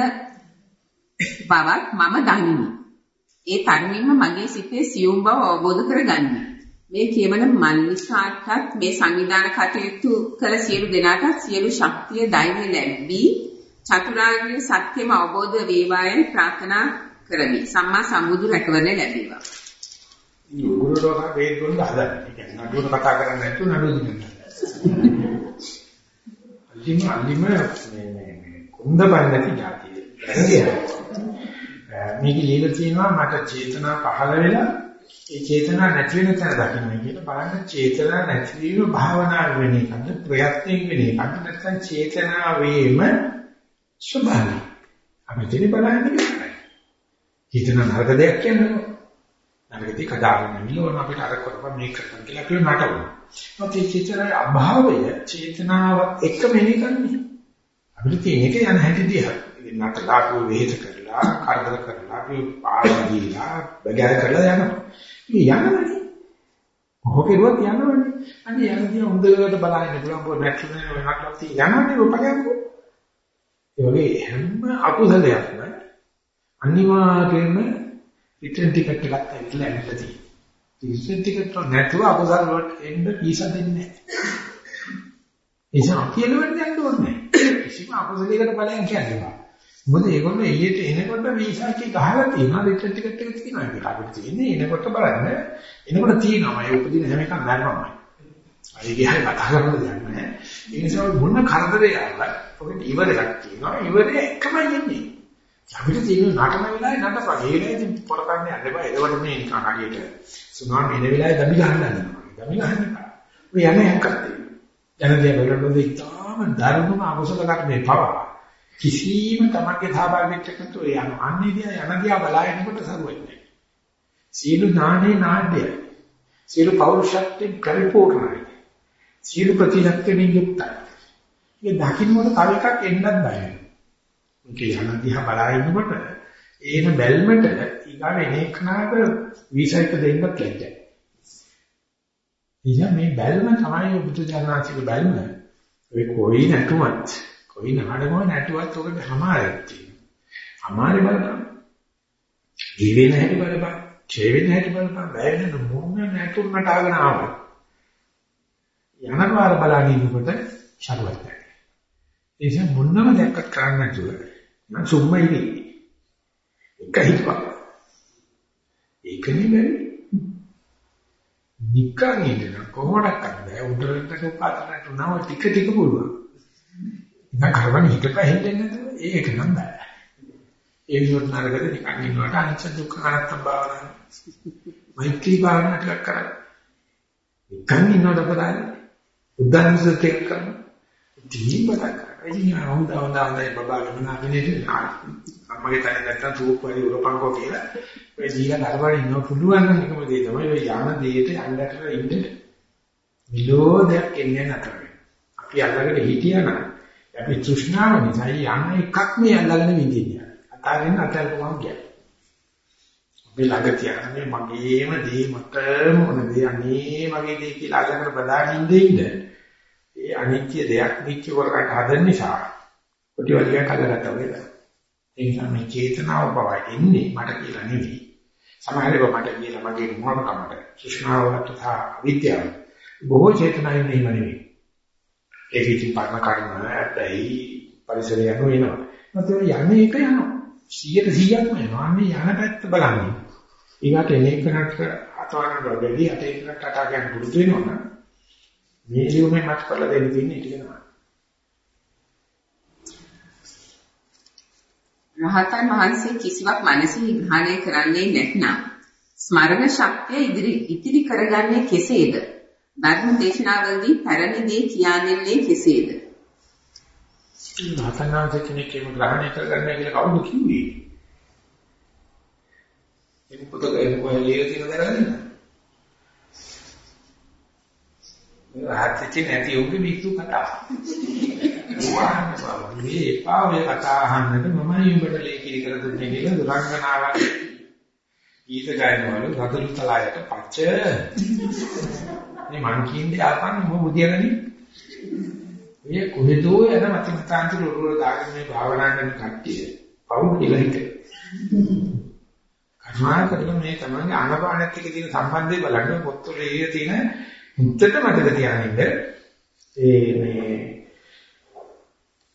බවත් මම දනිමි. ඒ තරමින්ම මගේ සිතේ සියුම් බව අවබෝධ කරගනිමි. මේ කියවන මල්ලිකාටත් මේ සංවිධාන කටයුතු කළ සියලු දෙනාටත් සියලු ශක්තිය ධෛර්ය ලැබී චතුරාර්ය සත්‍යම අවබෝධ වේවායන් ප්‍රාර්ථනා කරමි. සම්මා සම්බුදු රැකවරණය ලැබේවා. ගුරුලෝක වේද දුන්න හදන්නේ. ඒ කියන්නේ නඩුවන කතා කරන්නේ නැතුව නඩුව දිනන්න. අල්ලිම අල්ලිම මේ මේ කුඳ බන්නති જાතිය. මේක ලියලා තියෙනවා මට චේතනා පහළ වෙලා ඒ චේතනා නැති වෙන තැන දකින්න කියලා බලන්න චේතනා නැති වීම භාවනා වෙන එකද ප්‍රයත්නෙන් වෙන එකද නැත්නම් චේතනා වේම ස්වභාවය. අපි දෙලි බලන්නේ චේතන නරක දෙයක් කියන්නේ නරකදී කඩාගෙන මිලවන අපිට අර කරපන් මේක කරපන් කියලා අපි නටවනවා. මොකද මේ චේතනාවේ අභාවය චේතනාව එක මෙහෙ කරන්නේ. අපිට තියෙන එක යන හැටි දිහා නටලා අපි වේද කරලා කරදර කරලා අපි පාඩම් දීලා බගෑර කරලා යනවා. මේ යනවනේ. කොහොකේවත් යනවනේ. අනේ යනදී හොඳට බලන්න පුළුවන් පොඩ්ඩක් නැක්ෂුනේ වෙනකම් තියෙනවනේ ඔපගයන්කෝ. ඒ වගේ හැම අකුසලයක්ම අනිවාර්යයෙන්ම රිටර්න් ටිකට් එකක් ඇවිල්ලා ඇවිල්ලා තියෙනවා. රිටර්න් ටිකට් නැතුව අකුසල වලට එන්න වීසා දෙන්නේ නැහැ. එනිසා අපි එළවෙන්න යන්න ඕනේ. කිසිම අකුසලයකට බලයන් කියන්නේ නැහැ. මොකද ඒගොල්ලෝ එළියට එනකොට වීසා කී ගහලා තියෙනවා රිටර්න් ටිකට් එක තියෙනවා කියලා. අපිට තියෙන්නේ එනකොට බලන්න. එනකොට තියෙනවා. ඒ උපදින හැම එකක්ම දැනනවාමයි. අය ගිහයි කතා කරන්න දෙයක් නැහැ. ඒ නිසා මොන කරදරේ ආවත් ඔකට ඉවරයක් තියෙනවා. ඉවරේ එකමයි යන්නේ. අපිට තියෙන නටන වෙලාවේ නටපන්. ඒ වෙලාවේදී පොරකන්නේ අඬපා. එතකොට මේ නිකන් හරියට සුනාමි එන වෙලාවේ දමි ගහන්න යනවා. දමි ගහන්න එපා. ඔය යන්නේ හැක්කත්. ජනදිය බලනකොට ඉතාම දරුණුම අකුසල කර්මේ පවා කිසිම තමන්ගේ සහභාගීත්වයක් නැතුව යන අන්නේදී යන දිහා බලාගෙනකොට සරුවෙන්නේ. සීළු නානේ නාඩ්‍යයි. සීළු පෞරුෂත්වයෙන් පරිපූර්ණයි. සීළු ප්‍රතිශක්තියෙන් යුක්තයි. මේ දකින්නකොට තව එකක් එන්නත් බය වෙනවා. මේක යන දිහා බලාගෙනකොට ඒන බැල්මට ඊගාව එනේ කනාට විසයික දෙන්නත් ලැජ්ජයි. ඉතින් මේ බැල්ම තමයි බුදු දහනාසික බැල්ම. ඒ කොයි නැතුවත් කොයි නාඩගම නැතුවත් ඔකට හමාරයක් තියෙනවා. හමාරේ බලන්න. ජීවෙන හැටි බලපන්. ඡේ වෙන හැටි බලපන්. බය වෙන මොන නැතුණට ආගෙන ආවා. යනවාර බලන ඉන්නකොට ශරුවත් නැහැ. ඒ නිසා මොනම දෙයක්වත් කරන්න නැතුව නම් සුම්මයි එක හිතපන්. ඒක නෙමෙයි. නිකන් ඉඳන කොහොමද කරන්නේ? උඩරට පාතකට නව ටික ටික පුළුවන්. නිකන් කරවන්න හිතපැ හෙල්ලෙන්නේ නැතුව ඒක නම් බෑ. ඒ විදිහට නරකද නිකන් ඉන්නවට අනිච්ච දුක්ඛ අනාත්ම භාවනාව. මෛත්‍රී භාවනාව ටිකක් කරන්න. නිකන් ඉන්නවට බලන්න. උද්දානසත් එක්ක කරන්න. දීපතක් කරන්න. ඉතින් හොඳ හොඳ හොඳයි බබා ගමන අවිනේට අම්මගේ තනිය නැත්තම් සූප් වලි උරපන්කෝ කියලා. ඔය දීලා නරබඩ ඉන්න පුළුවන් නම් එකම දේ තමයි ඔය යන දෙයට යන්නට ඉන්න. විලෝදයක් එන්නේ නැතර. අපි අල්ලගෙන හිටියනම් අපි තෘෂ්ණාව නිසා යන එකක් මේ අල්ලගෙන විඳින්නේ. අතාරින්න අතල්පුවම කියන්නේ. අපි ළඟ තියන්නේ මගේම දේ මට මොන දේ අනේ මගේ දේ කියලා අදකට බදාගෙන ඉඳින්න. ඒ අනිත්‍ය දෙයක් නිත්‍ය කරකට හදන නිසා කොටිවලිය කඩගත්තා වගේ. ඒ නිසා මේ චේතනාව බව එන්නේ මට කියලා නෙවෙයි. සමහරව මට කියලා මගේ මොනකමට තෘෂ්ණාවට සහ අවිද්‍යාව. බොහෝ චේතනාවෙන් නෙමෙයි. ඒක ඉතින් පරණ කර්ම ඇයි පරිසරය යනු වෙනවා. මත යන්නේ එක යනවා. 100ට 100ක්ම යනවා. අනේ යන පැත්ත බලන්නේ. ඊගාට එලෙකනට අතවරන බඩේදී අත එකකට කතා කරන්න පුරුදු වෙනවා. මේ ලියුමේ මත කරලා දෙන්න තියෙන්නේ ටික තමයි. රහතන් වහන්සේ කිසිවක් මනසින් ග්‍රහණය කරන්නේ නැත්නම් ස්මරණ ශක්තිය ඉදිරි ඉතිරි කරගන්නේ කෙසේද? ධර්ම දේශනාවලදී පැරණි දේ කියන්නේ කෙසේද? රහතන්වහන්සේ කෙනෙක් එහෙම ග්‍රහණය කරගන්න කියලා කවුද කිව්වේ? ඒක පොතක ඒක කොහෙද ලියලා තියෙනවද දැනගන්න? රහත්චි නැති උගේ විතු කතා. මේ එපා ඔය කතා අහන්නට මමයි උඹට ලේකිරි කර දුන්නේ කියලා දුරංගනාවක් ගීත ගායනවලු රතුළු තලායට පච්ච. මේ මං කියන්නේ ආපන් මො මුදියගනි ඔය කොහෙදෝ යන මතිමතාන්තර උරුර දාගෙන මේ භාවනා කරන කට්ටිය පවු කියලා හිත. කරුණා කරලා මේ තමන්ගේ ආනපානෙත් එක්ක තියෙන සම්බන්ධය බලන්න පොත්වල ඉහිලා තියෙන මුත්තට මතක තියාගන්න. ඒ මේ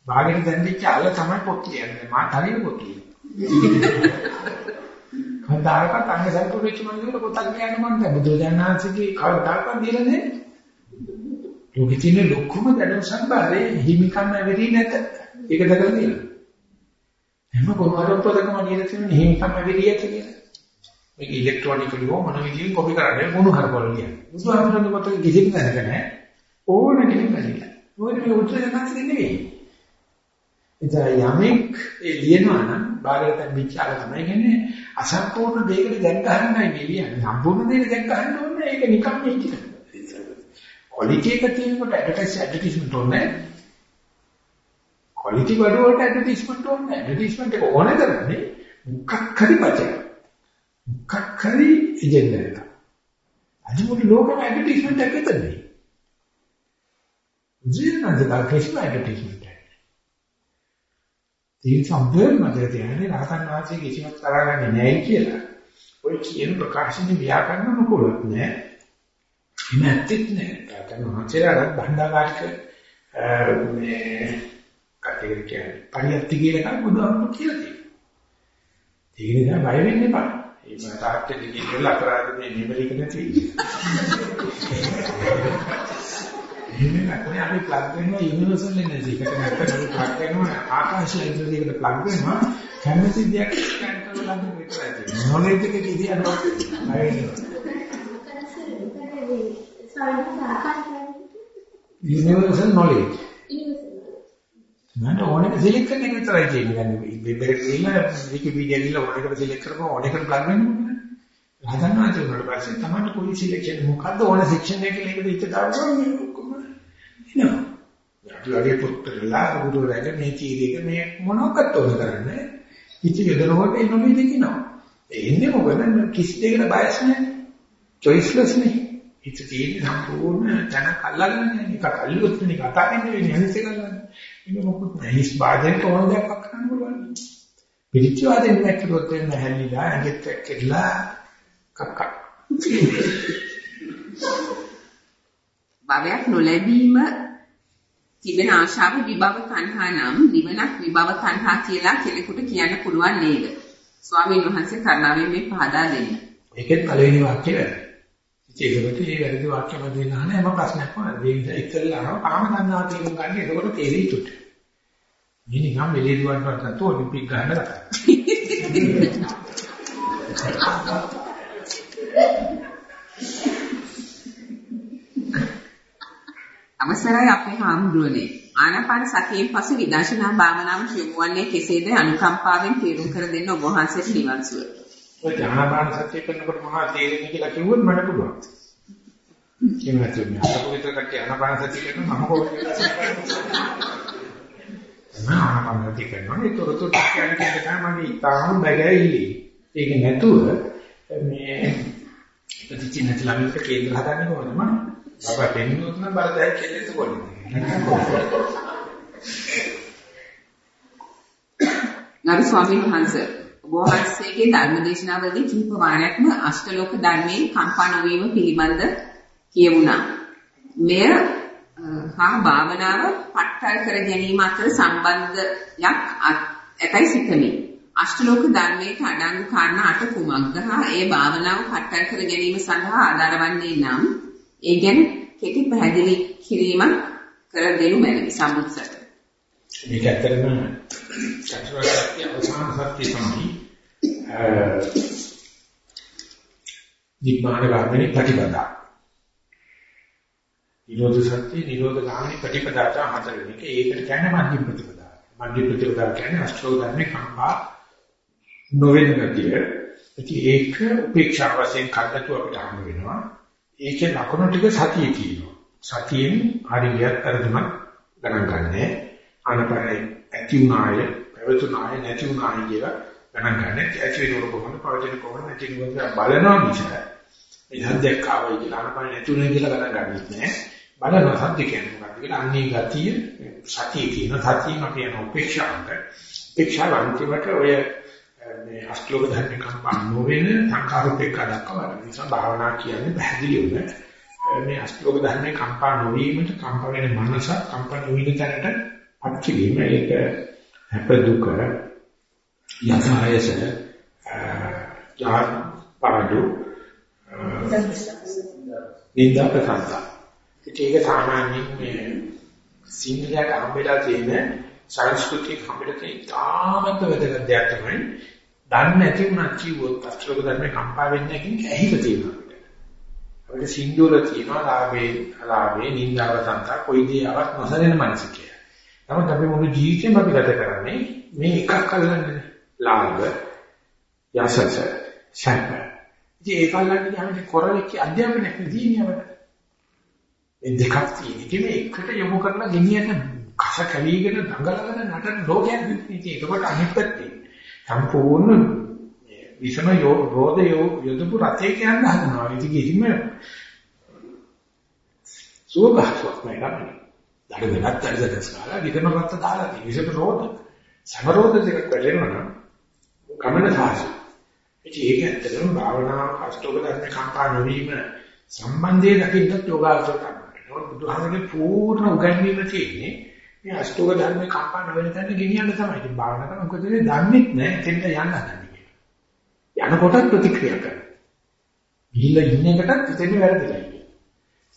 භාගෙට දැන්දිච්ච අල තමයි පොත් කියන්නේ මා තනියම පොත් කියන්නේ කවදාකවත් අංග සම්පූර්ණ වෙච්ච මනුස්සයෙකුට පොතක් කියන්න මම දැන් බුදුජානනාංශගේ කවදාකවත් දීලා නැහැ. ලෝකෙ තියෙන ලොකුම දැනුම් සම්භාරේ හිමිකම් වෙරි නැත. ඒක දැකලා තියෙනවා. හැම කොමාරම් පොතකම කියලා තියෙන හිමිකම් වෙරි ඇත කියලා. මේක ඉලෙක්ට්‍රොනිකලි හෝ මොන විදිහින් කොපි කරන්නේ මොන කරපොල කියන්නේ. බුදුහාමුදුරනේ පොතේ කිසිම දැනක නැහැ. ඕන කෙනෙක් බැරිලා. මොකද මේ උත්තර දෙන්නත් නෙවෙයි. ඉතින් යමෙක් ඒ ලියනවා නම් බාහිරට විචාර තමයි කියන්නේ අසම්පූර්ණ දෙයකට දැන් ගන්නයි මෙලියන්නේ. සම්පූර්ණ දෙයකට දැන් ගන්න ඕනේ ඒක නිකම් මේ කියන. ක්වොලිටි එක තියෙනකොට ඇඩ්වර්ටයිස් ඇඩ්වර්ටයිස්මන්ට් ඕනේ. ක්වොලිටි වල වලට ඇඩ්වර්ටයිස්මන්ට් ඕනේ. ඇඩ්වර්ටයිස්මන්ට් එක ඕනේ කරන්නේ මොකක් හරි පචයක්. මොකක් හරි එජෙන්ඩා එකක්. අද මුළු ලෝකෙම ඇඩ්වර්ටයිස්මන්ට් එකක් විතරයි. ජීවිතේ දා කිසිම ඇඩ්වර්ටයිස්මන්ට් එකක්. ඒ සම්බන්ධ මතක තියාගන්න රහතන් වහන්සේ කිසිම තරගන්නේ නැහැ කියලා. ඔය කියන ප්‍රකාශනේ ව්‍යාකරණ මොකොලත් නැහැ. එහෙම ඇත්තෙත් නැහැ. රහතන් වහන්සේලාට භණ්ඩාගාරික මේ කටේට කියන්නේ පරියත්ති කියන එකක් බුදුහාමුදුරුවෝ කියලා තියෙනවා. ඒක නිසා බය වෙන්න එපා. ඒ තාත්තේ ගිහින් අපරාධ මේ නිමලික නැති. එහෙම නැත්නම් අපි ප්ලග් වෙනවා යුනිවර්සල් එනර්ජි එකට නැත්නම් ප්ලග් වෙනවා ආකාශ එනර්ජි එකට ප්ලග් වෙනවා කැමති දෙයක් කරලා ළඟ විතරයි. නොලෙජ් එක කිසියම් යුනිවර්සල් නොලෙජ්. මට ඕනෙක සිලෙක්ට් කරන එක විතරයි තියෙන්නේ. වෙබ්බෙට ගිහිල්ලා විකිපීඩියා ගිහිල්ලා ඕනෙකට සිලෙක්ට් කරපුවා ඕනෙකට ප්ලග් වෙන්න ඕනේ. හදනවා කියලා පස්සේ තමයි කොයි සිලෙක්ෂන් මොකද්ද ඕන සෙක්ෂන් එක කියලා ඒකට ඉච්ච දානවා මේ ඔක්කොම. එනවා. අපලගේ පුත්‍රලා ගුරුවරයාගේ මේ තීරයක මේ මොනවක්වත් ඕන කරන්නේ. ඉච්ච යදනකොට එන්න මේ දෙකිනවා. එන්නේ මොකද කිසි දෙයකට බයස් නැහැ. choiceless නේ. ඉච්ච තීරය සම්පූර්ණ දැන කල්ලාගෙන යන එක කල්ලොත් නේ කතා වෙන්නේ වෙනස් එකක් ගන්න. ඒක මොකද නැහිස් වාදයෙන් කොහොමද දෙයක් කරන්න පුළුවන්. පිළිච්ච වාදයෙන් දැක්කොත් වෙන හැලිලා ඇඟෙත් එක්කලා කක්ක. භවයක් නොලැබීම තිබෙන ආශාව විභව තණ්හා නම් නිවනක් විභව තණ්හා කියලා කෙනෙකුට කියන්න පුළුවන් නේද? ස්වාමීන් වහන්සේ කරුණාවෙන් මේ පහදා දෙන්න. ඒකෙත් පළවෙනි වාක්‍යය වැරදි. ඒකකට මේ වැරදි වාක්‍යම දෙන්න නැහැ හැම ප්‍රශ්නයක්ම වැරදි. ඒ නිසා ඉස්සෙල්ලා කාම තණ්හා තේරුම් ගන්න එතකොට තේරෙයි තුට. මේ නිකම් මෙලේ දුවන්නවත් නැතුව ඔලිම්පික් ගන්න රටා. අවසරයි අපේ හාමුදුරනේ ආනාපාන සතියෙන් පසු විදර්ශනා භාවනාව යොමුවන්නේ කෙසේද අනුකම්පාවෙන් තේරුම් කර දෙන්න ඔබ වහන්සේට නිවන් සුව. ඔය ආනාපාන සතිය කරනකොට මොනවද තේරෙන්නේ කියලා කිව්වොත් මට පුළුවන්. කියනවා තුනේ අපෝ විතර කට්ටිය ආනාපාන සතිය කරනවා මම කොහොමද ආනාපාන සතිය කරනවා ඒතරතු ටිකක් යන කෙනා මගේ ඉතාලම බැගෑවිලි. ඒක නැතුව මේ ප්‍රතිචින්න ළමින්ට කේන්ද්‍ර හදන්නේ කොහොමද මම? බබා දෙන්නුත් නම් බලතයි කෙලෙස් කොල්ලේ. ගරු ස්වාමීන් වහන්සේ ඔබ වහන්සේගේ ධර්මදේශනාවලදී කිහිප වාරයක්ම අෂ්ටලෝක ධර්මයේ කම්පා නොවීම පිළිබඳ කියවුණා. මෙය හා භාවනාව පට්ටල් කර ගැනීම අතර සම්බන්ධයක් ඇතයි සිතමි. අෂ්ටලෝක ධර්මයේ අඩංගු කාරණා අට කුමක්ද හා ඒ භාවනාව පට්ටල් කර ගැනීම සඳහා ආධාර වන්නේ නම් ඒ ගැන කෙටි පැහැදිලි කිරීමක් කර දෙනු මැනවි සම්මුතිසට. මේක ඇත්තටම චතුරාර්ය සත්‍ය අවසාන සත්‍ය තමයි. නිබ්බාන ගාමිනී ප්‍රතිපදා. නිරෝධ සත්‍ය නිරෝධ ගාමිනී ප්‍රතිපදාට හතර වෙන එක ඒකට කියන්නේ මධ්‍ය ප්‍රතිපදා. මධ්‍ය ප්‍රතිපදා කියන්නේ අෂ්ටෝක ධර්මේ කම්පා නොවෙන ගතිය. ඉතින් ඒක උපේක්ෂා වශයෙන් කඩතු අපිට හම්බ වෙනවා. ඒකේ ලකුණු ටික සතියේ තියෙනවා. සතියෙන් හරියට අරදුමක් ගණන් ගන්නෑ. ආනපනයි ඇති උනාය, පැවතුනාය, නැති උනාය කියලා ගණන් ගන්න. ඇති වෙනකොට කොහොමද, පවතින කොහොමද, නැති වෙනකොට බලනවා නිසා. මේ සද්දයක් ආවයි කියලා ආනපන නැති උනාය කියලා ගණන් ගන්නෙත් නෑ. බලනවා සද්ද කියන්නේ මොකක්ද කියලා අන්නේ ගතිය සතියේ තියෙන සතියෙන් අපි යන උපේක්ෂාවට උපේක්ෂාව අන්තිමට ඔය මේ අෂ්ටලෝක ධර්ම කම්පා නොවෙන සංකාරූපේක දක්වා බලන නිසා භාවනා කියන්නේ පැහැදිලිවම මේ අෂ්ටලෝක ධර්මේ කම්පා නොවීමට කම්ප වෙන මනස කම්පා නොවීම තැනට අත්විඳීම ඒක හැප දුක යථායස යා පාඩු නින්දා ප්‍රසන්න ඒක සාමාන්‍යයෙන් මේ සිංහලයට හම්බෙලා තියෙන සංස්කෘතික හම්බෙලා තියෙන තාමත් වැදගත් දෙයක් තමයි දන්නේ නැති වුණා කිව්වොත් අශ්‍රෝක ධර්මේ කම්පා වෙන්නේ නැකින් ඇහිලා තියෙනවා අපිට. අපිට සින්දුවල තියෙනවා ලාභේ ලාභේ නින්දාව තන්තා කොයි දේ ආවත් නොසලෙන මනස කියලා. නමුත් අපි මුළු ජීවිතේම අපි ගත කරන්නේ මේ එකක් අල්ලන්නේ ලාභ යසස සැප. ඉතින් ඒක අල්ලන්නේ යන්නේ කොරලෙක් අධ්‍යාපනයක් නෙදී අපිට. මේ දෙකක් තියෙන. ඉතින් මේ එකට යොමු කරලා ගෙනියන්න කස කැලීගෙන දඟලගෙන නටන ලෝකයක් ඉතින් ඒකට අනිත් පැත්තේ සම්පූර්ණ විෂම රෝධ යොදපු රතේ කියන්න හදනවා. ඉතින් කිසිම සුවපහසුවක් නැහැ. දඩ වෙනත් දඩ දස්කාලා විකම රත් දාලා තියෙන විෂම රෝධ සමරෝධ දෙකක් වැඩෙනවා නම් කමන සාහස. ඉතින් ඒක ඇත්තටම භාවනා අෂ්ටෝක ධර්ම කම්පා නොවීම සම්බන්ධයේ දකින්නත් යෝගාවචර කරනවා. බුදුහාමගේ පූර්ණ උගන්වීම තියෙන්නේ මේ අෂ්ටෝක ධර්ම කම්පා නොවෙන තැන ගෙනියන්න තමයි. ඉතින් භාවනා කරන මොකද දන්නේ නැහැ එතෙන්ට යන්න හදන්නේ. යනකොට ප්‍රතික්‍රියා කරනවා. ගිහිල්ලා ඉන්න එකටත් එතෙන් වැරදිලා ඉන්නේ.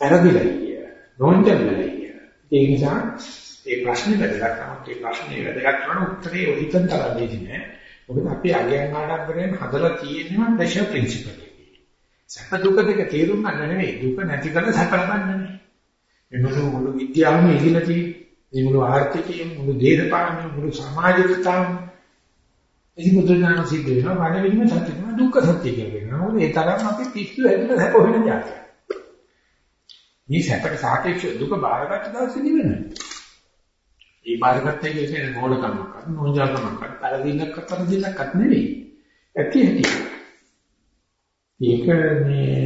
වැරදිලා ඉන්නේ. නොන්ජල්ලා ඉන්නේ. ඒ නිසා ඒ ප්‍රශ්නේ වැදගත් තමයි. ඒ ප්‍රශ්නේ වැදගත් කරන උත්තරේ ඔහිතන් තරම් දෙන්නේ නැහැ. මොකද අපි අගයන් ආඩම්බරයෙන් හදලා තියෙනවා ප්‍රෙෂර් ප්‍රින්සිපල් එකේ. සැප දුක දෙක තේරුම් ගන්න නෙවෙයි දුක නැති කරලා සැප ලබන්නේ. මේ මුළු මුළු විද්‍යාවම ඉහිලා තියෙන්නේ. මේ මුළු ආර්ථිකයම මුළු දේශපාලනය මුළු සමාජිකතාවම ඉතින් බුදුරජාණන් සිද්ධ වෙනවා වඩ වෙනම සත්‍ය තමයි දුක්ඛ සත්‍ය කියලා. මොකද ඒ තරම් අපි පිස්සු හැදලා සැප වෙන જાතිය. මේ සැපට සාපේක්ෂව දුක බාරගත්ත දවසේ නිවෙනවා. ඒ බාරගත්ත එක කියන්නේ මොඩකමක්, නෝන්ජල්කමක්, පරදින්නක් පරදින්නක්වත් නෙවෙයි. ඇති ඇති. ඒක මේ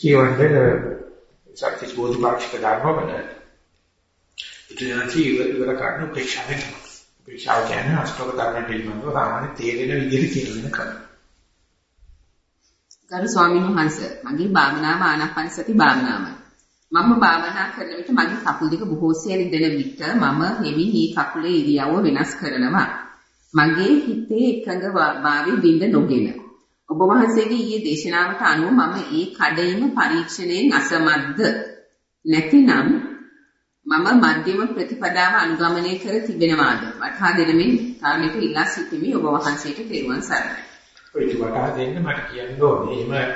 කියවන්නේ සත්‍ය බෝධිපාක්ෂික ධර්මවල ඉතින් ඉවර කරන උපේක්ෂාවෙන් උපේක්ෂාව කියන්නේ අෂ්ටක ධර්ම පිළිබඳව සාමාන්‍ය තේරෙන විදිහට කියන කරන. ගරු ස්වාමීන් වහන්සේ මගේ භාවනාව ආනාපානසති භාවනාවයි. මම භාවනා කරන විට මගේ කකුල් දෙක බොහෝසේ රිදෙන විට මම හෙවි මේ කකුලේ ඉරියව්ව වෙනස් කරනවා. මගේ හිතේ එකඟ භාවයේ බින්ද නොගෙන. ඔබ වහන්සේගේ ඊයේ දේශනාවට අනුව මම ඒ කඩේම පරීක්ෂණයෙන් අසමත්ද නැතිනම් මම මධ්‍යම ප්‍රතිපදාව අනුගමනය කර තිබෙනවාද වටහා දෙනමින් කාර්මික ඉල්ලා සිටිමි ඔබ වහන්සේට තෙරුවන් සරණයි. ඔය වටහා දෙන්න මට කියන්න ඕනේ. එහෙම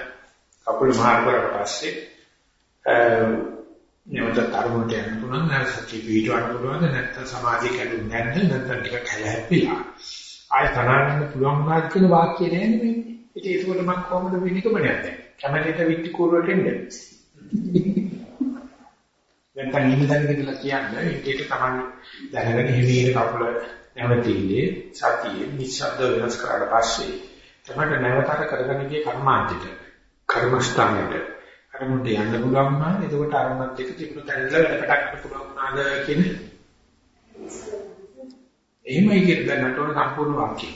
කකුල මාරු කරලා පස්සේ නැවත තරමට යන්න පුළුවන් නැත්නම් සත්‍ය පිටවන්න පුළුවන් නැත්නම් සමාධිය කැඩුන්නේ නැත්නම් නැත්නම් ටිකක් හැලහැප්පිලා ආය තනන්න පුළුවන් වුණාද කියන වාක්‍ය නෑ නෙමෙයි. ඉතින් ඒක උඩ මම කොහොමද විනිකමනයක් දැන්? කැමරේට විත්ති කූරුවට එන්නේ. නැත්නම් ඉන්න දැනගෙන කියලා කියන්නේ ඒකේට තමයි දැනගෙන හිමීර කකුල නැවතිලේ සතියේ නිශ්ශබ්ද වෙනස් කරලා පස්සේ තමයි නැවතට කරගෙන ගිය කර්මාන්තයට කර්මස්ථානයට අරමුණට යන්න පුළුවන් නම් එතකොට අරමුණත් එක්ක තිබුණු තැනල වැඩකට ගන්න පුළුවන් වුණාද කියන එහෙමයි කියන දැන් නටන සම්පූර්ණ වාක්‍යය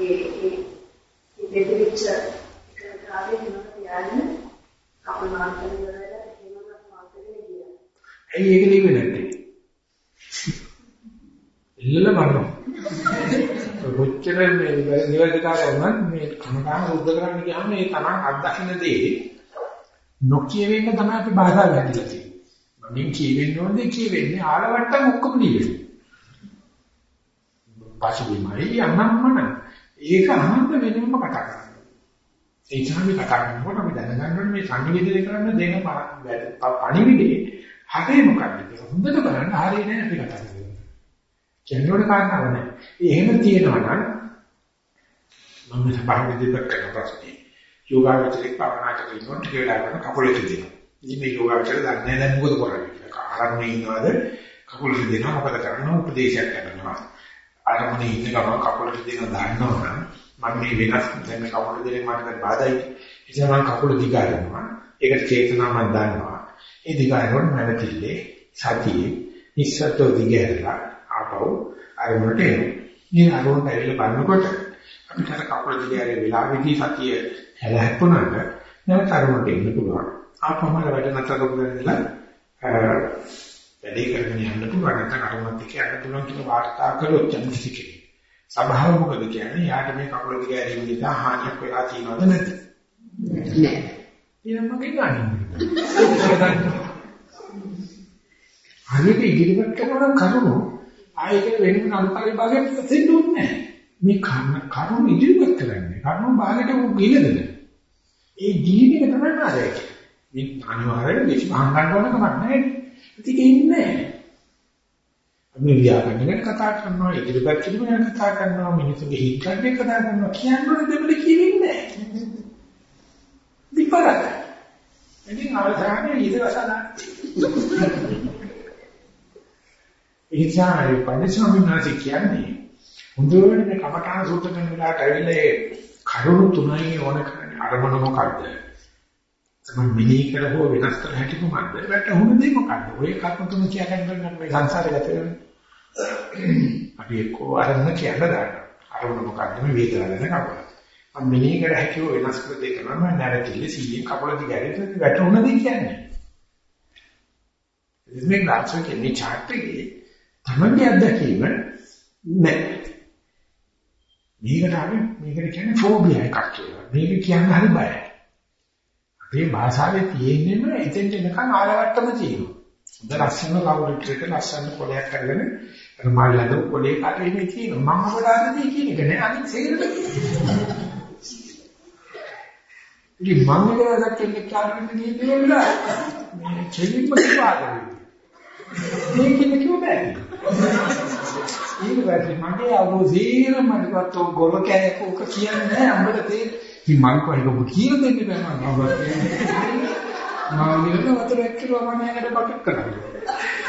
ඒ ඒ දෙවිච්ච කාලේ හිමක තියාගෙන කපල් මාර්ගයෙන් ඉවරලා හිමක මාර්ගයෙන් ගියා. ඇයි ඒක ලිව්වේ නැත්තේ? ඉල්ලලා බලනවා. කොච්චර මේ නිවැරදිකාරය වුණත් මේ කමකාම උද්ද කරන්න ගියාම මේ තමන් අත්දකින්න දේ නොකියවෙන්න තමයි අපි භාෂාව වැඩිලා තියෙන්නේ. මම කියවෙන්න ඕනේ කියවෙන්නේ ආලවට්ටම් ඔක්කොම ලියන්නේ. පසුබිමයි අනම්මන ඒක අහන්න වෙනම කතා කරනවා. ඒ නිසා අපි කතා කරනකොට අපි දැනගන්න ඕනේ මේ සංනිවේදනය කරන්න දෙන පණිවිඩේ හරේ මොකක්ද කියලා. හොඳට බලන්න හරිය නෑ අපි කතා කරන්නේ. කියනකොට කාරණාව නෑ. එහෙම තියෙනවා නම් මම සබාවේ දෙපැත්ත කරන ප්‍රශ්නේ. යෝගාවචරික භාවනා කරනකොට කියලා කරන කකුලේ තියෙනවා. ඉතින් මේ යෝගාවචර දන්නේ දැන් මොකද කරන්නේ කියලා. ආරම්භයේ ඉන්නවද කකුලේ දෙනවා මොකද කරනවා උපදේශයක් කරනවා. ආරම්භයේ ඉන්න ගමන් කකුලේ දෙනවා දන්නවනම් මම මේ වෙනස් දැන් මේ කකුල දෙලේ මට බාධායි. ඉතින් මම කකුල දිගාරනවා. ඒකට චේතනා මම දන්නවා. ඒ දිගාරනකොට නැවතිල්ලේ සතියේ නිස්සත්ව දිගහැරලා ආපහු අරමුණට එනවා. මේ අරමුණට ඇවිල්ලා බලනකොට අපිට අර කකුල දිගේ වෙලාවෙදී සතිය හැලහැප්පුණාට නැවත අරමුණට එන්න පුළුවන්. ආපහුම වැඩ නැතර කරගෙන වැඩේ කරගෙන යන්න පුළුවන් නැත්නම් අරමුණත් එක්ක යන්න පුළුවන් කියලා වාර්තා කළොත් කෙනෙක්. සබාව මොකද කියන්නේ? යාට මේ කකුල දිගේ ඇරින් නිසා හානියක් වෙලා තියෙනවද නැද්ද? නෑ. ඊළඟ මගේ ගන්න. හරියට ඉදිරියට කරන කරුණු ආයෙක වෙනම අනුපාරි භාගයට දෙන්න ඕනේ නැහැ. මේ කරුණු ඉදිරියට කරන්නේ කරුණු භාගයට ගිලදෙන. ඒ දීවික තමයි මාරේ. මේ අනිවාර්යයෙන් කිසිම අහංගන්න ඕන කමක් නැහැ. ඒක ඉන්නේ. අපි ව්‍යාකරණ ගැන කතා කරනවා ඉදිරියට කිරීම ගැන කතා කරනවා මිනිස්සුගේ හිත් ගැන කතා කරනවා කියන්නේ දෙමළ කියෙන්නේ නැහැ. විපරක. ඉතින් අවසානයේ ඉතිරසනා ඒ නිසා ඒ පඬිස්වාමීන් වහන්සේ කියන්නේ හොඳට මේ කමඨාන සූත්‍ර කරන වෙලාවට ඇවිල්ලා ඒ කරුණු තුනයි ඕන කරන්නේ අරමුණ මොකද්ද? තමයි මිනී කර හෝ වෙනස් කර හැටි මොකද්ද? වැටහුණ දේ මොකද්ද? ඔය කර්ම තුන කියන්න ගන්න මේ සංසාරේ ගත වෙන්නේ. අපි එක්කෝ අරමුණ කියන්න දාන්න. අරමුණ මොකද්ද මේ වේදනාව ගැන කවදාද? මම මිනී කර හැටි වෙනස් කර දෙක තමයි නැරතිලි සීයේ කපල දිගට වැටහුණ දේ කියන්නේ. ඉතින් මේ ගාස්කේ මේ chart එකේ තමන්ගේ අත්දැකීම නැහැ. මේකට අපි මේකට කියන්නේ ෆෝබියා එකක් කියලා. මේක කියන්න හරි බයයි. අපේ භාෂාවේ තියෙන්නේම එතෙන්ට එනකන් ආලවට්ටම තියෙනවා. හොඳ ලස්සන ලවුලට් එක ලස්සන කොලයක් අරගෙන අර මල්ලද කොලේ කටේ තියෙනවා. මම අපදානදී කියන එක නෑ අනිත් සේරම ඉතින් මම කියලා දැක්කේ කාරණේ කියන්නේ මේ කෙලින්ම කිව්වා. මේකෙන් කිව්ව බෑ. ඊට පස්සේ මගේ අවබෝධීන මටවත් ඔය ගොර කෑයක ඔක කියන්නේ නැහැ අම්බට තේ. ඉතින් මම කොහේක ඔබ කියලා දෙන්න බෑ මම අවබෝධ මම නිරත වතුර එක්කලා මම යකට බකට් කරනවා.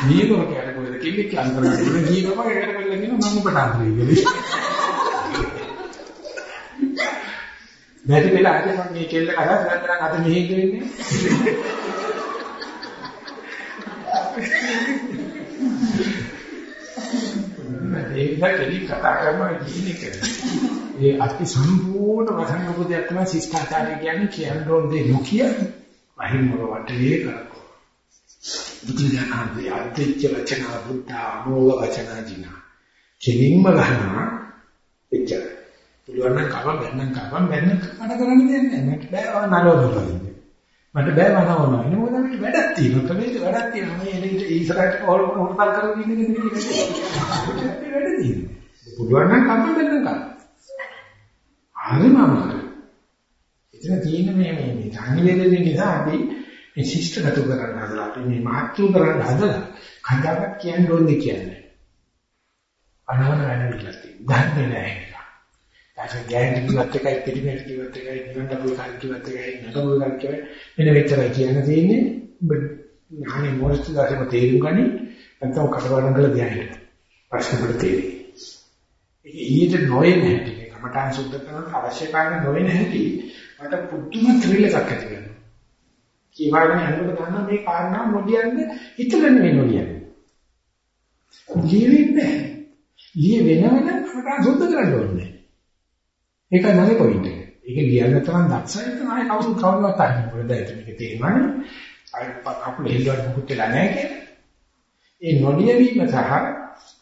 මේ ගොර කෑයක කොහෙද කිව්වේ කියන්න කරන්නේ. ජීවම එකට කරගෙන මම ඔබට අන්තරේ කියලා. නැති වෙලා අද මම මේ කෙල්ල කතා කරන්න අද මෙහෙ දෙන්නේ. ඒක දෙලි කතා කරනවා කියන එක. ඒ අති සම්පූර්ණ වසන් උපදයක් තමයි ශිෂ්ටාචාරය කියන්නේ කියන්න ඕන දේ නොකිය වහිමර වටේ කරකෝ. බුදුදහමේ අධිච්ච වචන බුද්ධ අමෝඝ වචන දින. කෙලින්ම ගන්නවා එච්චර. පුළුවන් නම් කව බැන්නම් කව බැන්න කඩ කරන්න දෙන්නේ නැහැ. මට බෑ නලවන්න. මට බෑ වනවනවා. එනේ මොකද අපිට වැඩක් තියෙනවා. කමේට වැඩක් තියෙනවා. මේ එනේ ඉස්සරහට හොල් හොල්පල් කරගෙන ඉන්න එක නෙමෙයි. අපිට වැඩ තියෙනවා. පුළුවන් නම් කම්ප දෙන්න ගන්න. හරිම අමාරුයි. එතන තියෙන මේ මේ මේ සංවේදනයේ නිසා අපි මේ ශිෂ්ටගත කරන්න හදලා අපි මේ මහත්තු කරන්න හදලා කඩාවක් කියන්නේ ඕනේ කියන්නේ. අනවන වැඩ විලා තියෙනවා. දන්නේ නැහැ. දැන් ගෑනට කිව්වත් එකයි පිටිමේට කිව්වත් එකයි නිකන් අපේ කාර්ය කිව්වත් එකයි නටබුව ගන්න කියයි මෙන්න මෙච්චරයි කියන්න තියෙන්නේ. ඔබ ඥානෙ මොරස්තු දැසම තේරුම් ගනි. නැත්නම් කටවඩම් කළ දෙයක් ප්‍රශ්න වල තේරෙයි. ඒක ඊට නොයේ නැහැටි කමඨාන් සුද්ධ කරන අවශ්‍ය කාරණා නොයේ නැහැටි මට පුදුම ත්‍රිල් එකක් ඇති වෙනවා. කීවාගෙන යනකොට ගන්න මේ කාරණා නොදියන්නේ හිතලා නෙවෙයි නොදියන්නේ ජීවිතේ ඊයේ වෙනවනම් කමඨාන් සුද්ධ කරන්න ඕනේ. ඒක නෑ පොයින්ට් එක. ඒක ලියන්න තරම් දක්ෂයි තමයි කවුරු කවුරුවත් අහන්නේ. මොකද ඒක මේක තේරෙන්නේ අය අපේ හෙල්ලවට මුකුත් වෙලා නැහැ කියලා. ඒ නොලියවීම සහ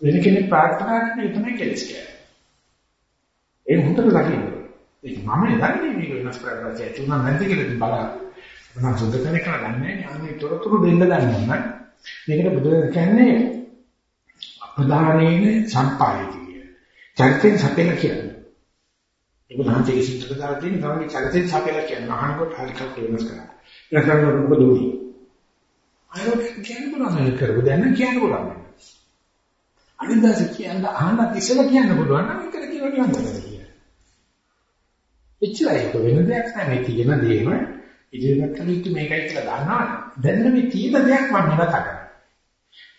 වෙන කෙනෙක් ප්‍රාර්ථනා කරන එක තමයි කෙලස් කියන්නේ. ඒ හොඳට දකින්න. ඒක මම දන්නේ මේක වෙනස් කරන්න ඇති උනා නැද්ද කියලා බලන්න. මම සුද්ධ කරන එක දන්නේ නැහැ. අනේ තොරතුරු දෙන්න දන්නේ නැහැ. මේකට බුදුරජාණන් කියන්නේ අපදානේන සම්පාදිතය. චරිතෙන් සපේල කියන්නේ. ඒක මහන්සිය සිද්ධ කරලා තියෙන තමයි චරිතෙන් සපේලා කියන අහනකොට හරියට වෙනස් කරනවා. ඊළඟට මොකද උනේ? අයෝ කියන්න පුළුවන් කරපු දැන කියන්න පුළුවන්. අනිදාස කියන්න අහන්න ඉස්සෙල්ලා කියන්න පුළුවන් නම් ඒකට කියනවා කියන්න කියලා. එච්චරයි ඒක වෙන දෙයක් නැහැ තියෙන දේම ඉදිරියට කළ යුතු මේකයි කියලා දන්නවනේ. දැන් මේ තියෙන දෙයක් මම නවත කරා.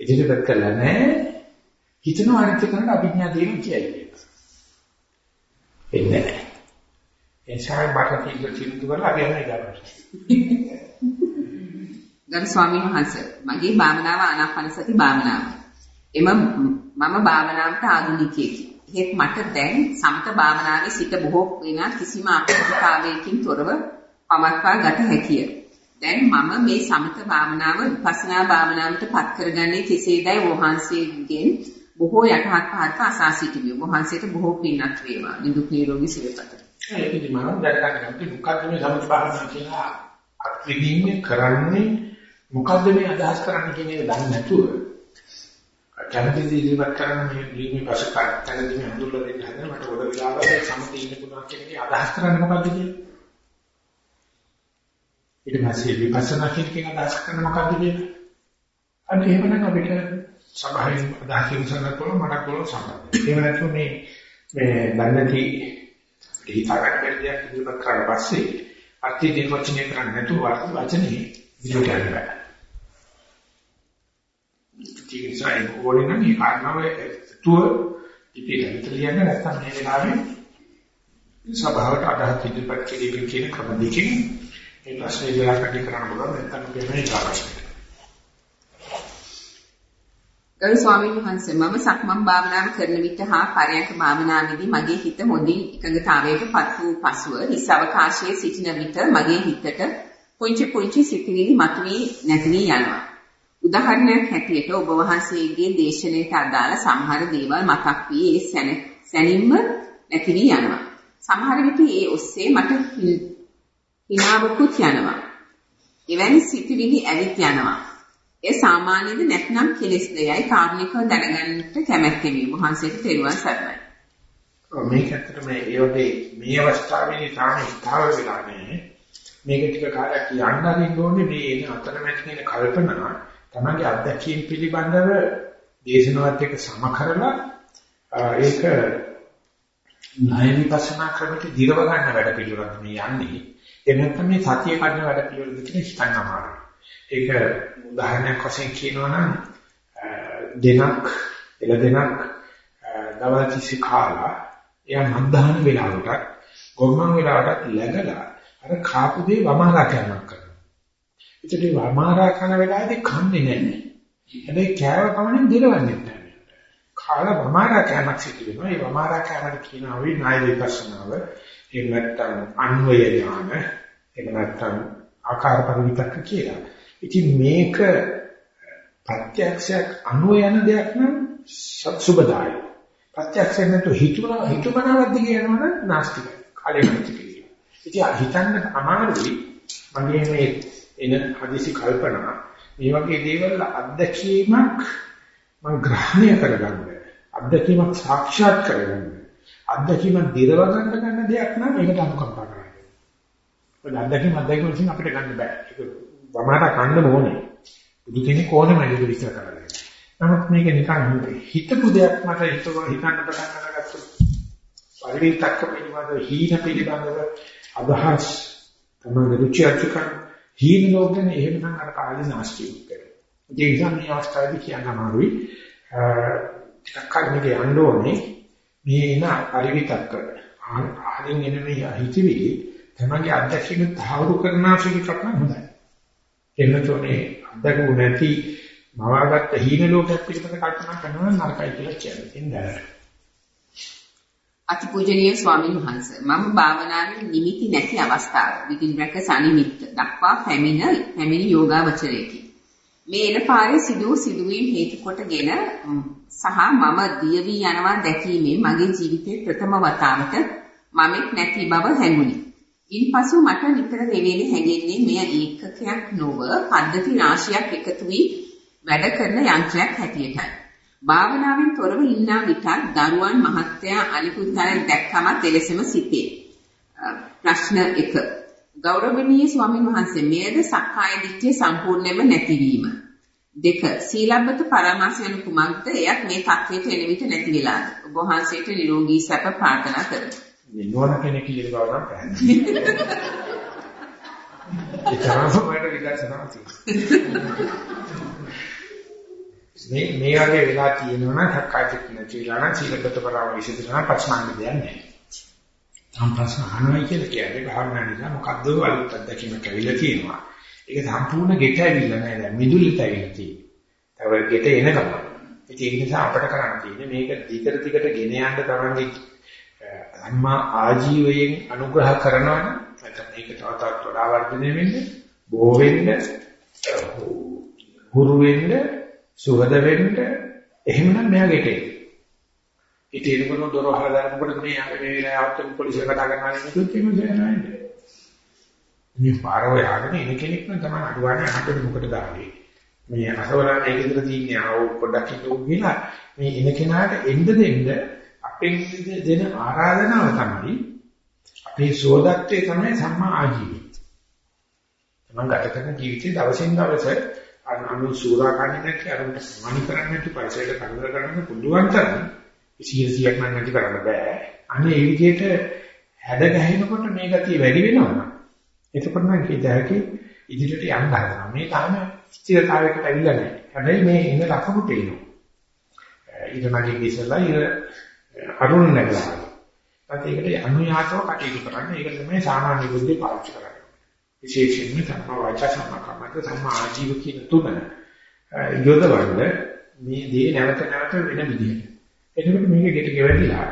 ඉදිරියට කළා නැහැ. හිතන අනිත් කරන අභිඥා දේම කියයි. එන්නේ නැහැ. ඒ ශායි බාට තියෙන චින්තු කරලා අපි යන්නේ ඊගාවට. ගරු ස්වාමීන් වහන්සේ මගේ භාවනාව ආනාපාන සති භාවනාව. එම මම භාවනාවට ආධුනිකයෙකි. එහෙත් මට දැන් සමත භාවනාවේ සිට බොහෝ වෙන කිසිම අපහසුතාවයකින් තොරව පවත්වා ගත හැකිය. දැන් මම මේ සමත භාවනාව විපස්සනා භාවනාවට පත් කරගන්නේ කෙසේදයි වහන්සේගෙන් බොහෝ යටහත් පහත් අසා සිටිමි. වහන්සේට බොහෝ පින්වත් වේවා. නිදුක් නිරෝගී සුවපත. ඒකදී මම දැනගන්න මොකක්ද මේ සමත භාවනාව කියලා අත්විඳින්නේ කරන්නේ මොකද්ද මේ අදහස් කරන්නේ කියන එක දන්නේ නැතුව කැමති දේ ඉවත් කරන්න මේ දීමේ පසුකාර තැනදී මේ හඳුල්ලා දෙන්න හදන මට ඔබ විලාවල සමතේ ඉන්න පුළුවන් කියන එක අදහස් කරන්නේ මොකද්ද කියන්නේ ඊට පස්සේ විපස්සනා කියන එක අදහස් කරන්නේ මොකද්ද කියන්නේ අන්න එහෙමනම් අපිට සභාවෙන් අදහස් විසඳන්න පුළුවන් මට පුළුවන් සම්බන්ධයි එහෙම නැත්නම් මේ මේ දන්නති හිතාගන්න බැරි දෙයක් ඉදිරිපත් කරලා පස්සේ අර්ථය නිර්වචනය කරන්න නැතුව වචනේ විදිහට යන්න බෑ ඒක ඕනේ නම් මේ කාරණාව තුව ඉතින් ලියන්න නැත්නම් මේ වෙලාවේ සභාවට අදහස් ඉදිරිපත් කිරීම කියන ක්‍රම දෙකකින් මේ ප්‍රශ්නේ ඉලක්කටි කරන්න පුළුවන් නැත්නම් මේ ඉලක්කයි. ගරු ස්වාමීන් වහන්සේ මම සක්මන් භාවනාව කරන විට හා පරයන්ක භාවනාවේදී මගේ හිත හොඳින් එකඟතාවයට පත් වූ පසුව හිස් අවකාශයේ සිටින විට මගේ හිතට පුංචි පුංචි සිතිවිලි මතුවී නැති වී යනවා. උදාහරණයක් හැටියට ඔබ වහන්සේගේ දේශනාවට අදාළ සමහර දේවල් මතක් වී ඒ සැන සැනින්ම නැති වී යනවා. සමහර විට ඒ ඔස්සේ මට හිනාවකුත් යනවා. එවැනි සිතුවිලි ඇවිත් යනවා. ඒ සාමාන්‍යද නැත්නම් කෙලෙස්ද යයි කාරණිකව දැනගන්නට කැමැත්තෙමි. වහන්සේට තෙරුවන් සරණයි. මේක ඇත්තට මේ ඒ වගේ මේ අවස්ථාවේදී තාම ස්ථාවර වෙලා නැහැ. මේක ටික කාලයක් යන්න අරින්න ඕනේ මේ එන අතරමැද තියෙන කල්පනා තමන්ගේ අත්දැකීම් පිළිබඳව දේශනාවත් එක්ක සම කරලා ඒක ණය විපස්සනා ක්‍රමයට දිරව ගන්න වැඩ පිළිවෙලක් මේ යන්නේ. ඒ නැත්නම් මේ සතිය කඩන වැඩ පිළිවෙලද කියලා හිතන්න අමාරුයි. ඒක උදාහරණයක් වශයෙන් කියනවා නම් දෙනක් එළ දෙනක් දවල් කිසි කාලා එයා මන්දහන වෙලාවකට ගොම්මන් වෙලාවකට läගලා අර කාපු දේ වමාරා කරනවා ඒකට වමාරා කරන වෙලාවේදී කන්නේ නැහැ. හැබැයි කෑව කමනේ දිරවන්නේ නැහැ. කාලා වමාරා කෑමක් සිදු වෙනවා. ඒ වමාරා කෑමට කියනවා වි ණය විපස්සනාව. එහෙම නැත්නම් අන්වය ඥාන. එහෙම නැත්නම් ආකාර පරිවිතක්ක කියලා. ඉතින් මේක ප්‍රත්‍යක්ෂයක් අනුව යන දෙයක් නම් සුබදායි. ප්‍රත්‍යක්ෂයෙන් නැතු හිතුමන හිතුමනාවද්ද කියනවනම් නාස්තිකයි. කාලේ නැති කියලා. ඉතින් හිතන්න අමාරුයි. මගේ මේ එන හදිසි කල්පනා මේ වගේ දේවල් අත්දැකීමක් මම ග්‍රහණය කරගන්න අත්දැකීමක් සාක්ෂාත් කරගන්න අත්දැකීමක් දිරව ගන්න ගන්න දෙයක් නම් ඒකට අනුකම්පා කරන්න. ඔය අත්දැකීම අත්දැකීම වලින් අපිට ගන්න බෑ. ඒක වමාට කන්න ඕනේ. බුදු කෙනෙක් ඕනෙම ඒක විස්තර කරලා. නමුත් මේක නිකන් හිතපු දෙයක් මට හිතව හිතන්න පටන් අරගත්තොත් පරිවිතක්ක පිළිබඳව හීන පිළිබඳව අදහස් තමයි රුචි අරුචිකම් හීන ලෝකෙනේ එහෙම නම් අර කාලේ නාස්ති වෙනවා. ඒ නිසා මේ අවස්ථාවේදී කියන්න අමාරුයි. ටිකක් කර්මික යන්න ඕනේ. මේ එන පරිවිතක්ක ආරින් එන මේ හිතවිලි තමගේ අත්දැකීම තහවුරු කරන ආශිර්වාදයක් නම් හොඳයි. එන්නතෝනේ අත්දැකු නැති මවාගත්ත හීන ලෝකයක් පිළිබඳ කල්පනා කරනවා නරකයි කියලා කියන්නේ. එන්නේ අතිපූජනීය ස්වාමීන් වහන්සේ මම භාවනාවේ නිමිති නැති අවස්ථාව විදින් රැක සනිමිත්ත දක්වා පැමිණ පැමිණි යෝගාවචරයේකි මේ එන පාරේ සිදු සිදුවීම් හේතු කොටගෙන සහ මම දිය වී යනවා දැකීමේ මගේ ජීවිතයේ ප්‍රථම වතාවට මමෙක් නැති බව හැඟුණි. ඉන්පසු මට නිතර දෙවෙනි හැඟෙන්නේ මෙය ඒකකයක් නොව පද්ධති රාශියක් එකතු වී වැඩ කරන යන්ත්‍රයක් හැටියටයි. භාවනාවෙන් තොරව ඉන්නා විටත් දරුවන් මහත්තයා අනිකුත් අය දැක්කම එලෙසම සිටේ. ප්‍රශ්න 1. ගෞරවණීය ස්වාමින් වහන්සේ මෙයද සක්කාය දිට්ඨිය සම්පූර්ණයෙන්ම නැතිවීම. 2. සීලබ්බත පරමාස වෙන කුමක්ද? එයත් මේ தത്വයට එන විට නැති වෙලාද? ඔබ වහන්සේට නිරෝගී සැප ප්‍රාර්ථනා කරමි. මේ නෝන කෙනෙක් කියන බව නම් පැහැදිලි. ඒ තරම්ම විකාශනා තියෙනවා. මේ මේ වගේ වෙලා තියෙනවා නම් සක්කායතික නැතිලා නම් සීලබත පරාව විශේෂණ ප්‍රශ්නාංග දෙයක් නැහැ. තම ප්‍රශ්න අහනවයි කියලා කියන්නේ භාවනා නිසා මොකද්ද අලුත් අත්දැකීමක් ඇවිල්ලා තියෙනවා. ඒක සම්පූර්ණ ගෙට ඇවිල්ලා නැහැ දැන් මිදුලට ඇවිල්ලා තියෙනවා. තව ගෙට එන ගමන. ඒ නිසා අපිට කරන්න තියෙන්නේ මේක දිගට දිගට ගෙන යන්න තමන්ගේ අම්මා ආජීවයෙන් අනුග්‍රහ කරනවා නම් නැත්නම් මේක තව තවත් වඩා වර්ධනය වෙන්න, බෝ වෙන්න, හුරු වෙන්න, සුහද වෙන්න එහෙමනම් මෙයා ගෙටේ. ඉතින් දොර වහලා දානකොට මේ මේ වෙලාවට පොලිසිය කතා කරනවා නෙමෙයි කිව්වොත් එහෙම නෑ. මේ පාරව යාගෙන ඉන කෙනෙක් නම් තමයි අඩුවන්නේ අහකට මොකටද ආවේ. මේ අසවලා මේක විතර තියෙන්නේ ආව පොඩ්ඩක් හිතුව කියලා මේ ඉන කෙනාට එන්න දෙන්න අපෙන් දෙන ආරාධනාව තමයි අපේ සෝදත්තේ තමයි සම්මා ආජීවය. තමන් ගත කරන ජීවිතේ දවසින් දවස අනු සූරා කන්නේ නැති අරුන්ට සමානි කරන්නේ නැති පරිසරයට කරදර කරන්න පුළුවන් තරම් 100ක් නම් නැති කරන්න බෑ. අනේ ඒ විදිහට හැඩ ගැහෙනකොට මේ ගතිය වැඩි වෙනවා. එතකොට නම් කීත හැකි ඉදිරියට යන්න හදනවා. මේ තාම ස්ථිරතාවයකට ඇවිල්ලා නැහැ. හැබැයි මේ ඉන්න ලකුණු පේනවා. ඊට නැගී ඉස්සලා ඉර අරුණ නැගලා. ඒකට අනුයාතව කටයුතු කරන්න. ඒක තමයි සාමාන්‍ය බුද්ධි පාවිච්චි කරන්නේ. විශේෂයෙන්ම සම්මා වාචා සම්මා කම්මන්ත සම්මා ආජීව කියන තුන යොදවන්න මේ දේ නැවත නැවත වෙන විදිහට. එතකොට මේක ගෙට ගෙවදිලා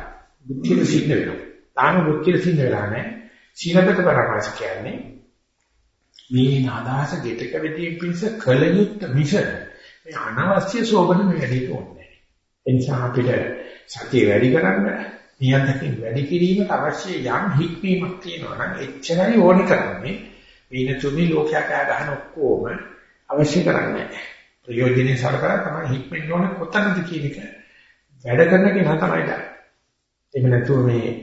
බුද්ධිය සිද්ධ වෙනවා. තාම බුද්ධිය සිද්ධ වෙලා නැහැ. සීලබත පරමාස කියන්නේ මේ අදහස ගෙටක වෙදී පිස කල යුත්ත මිස මේ අනවශ්‍ය සෝබන මේ වැඩේට ඕනේ. ඒ නිසා අපිට සතිය වැඩි කරන්න නියතකින් වැඩි කිරීමට අවශ්‍ය යම් හික්මීමක් තියෙනවා නම් එච්චරයි ඕනේ කරන්නේ. මේන තුමි ලෝකයා කෑ ගහන ඔක්කොම අවශ්‍ය කරන්නේ ප්‍රයෝජනෙයි සලකලා තමයි හික්මෙන්න ඕනේ කොතනද කියන එක වැඩ කරන කෙනා තමයි දන්නේ. එහෙම නැතුව මේ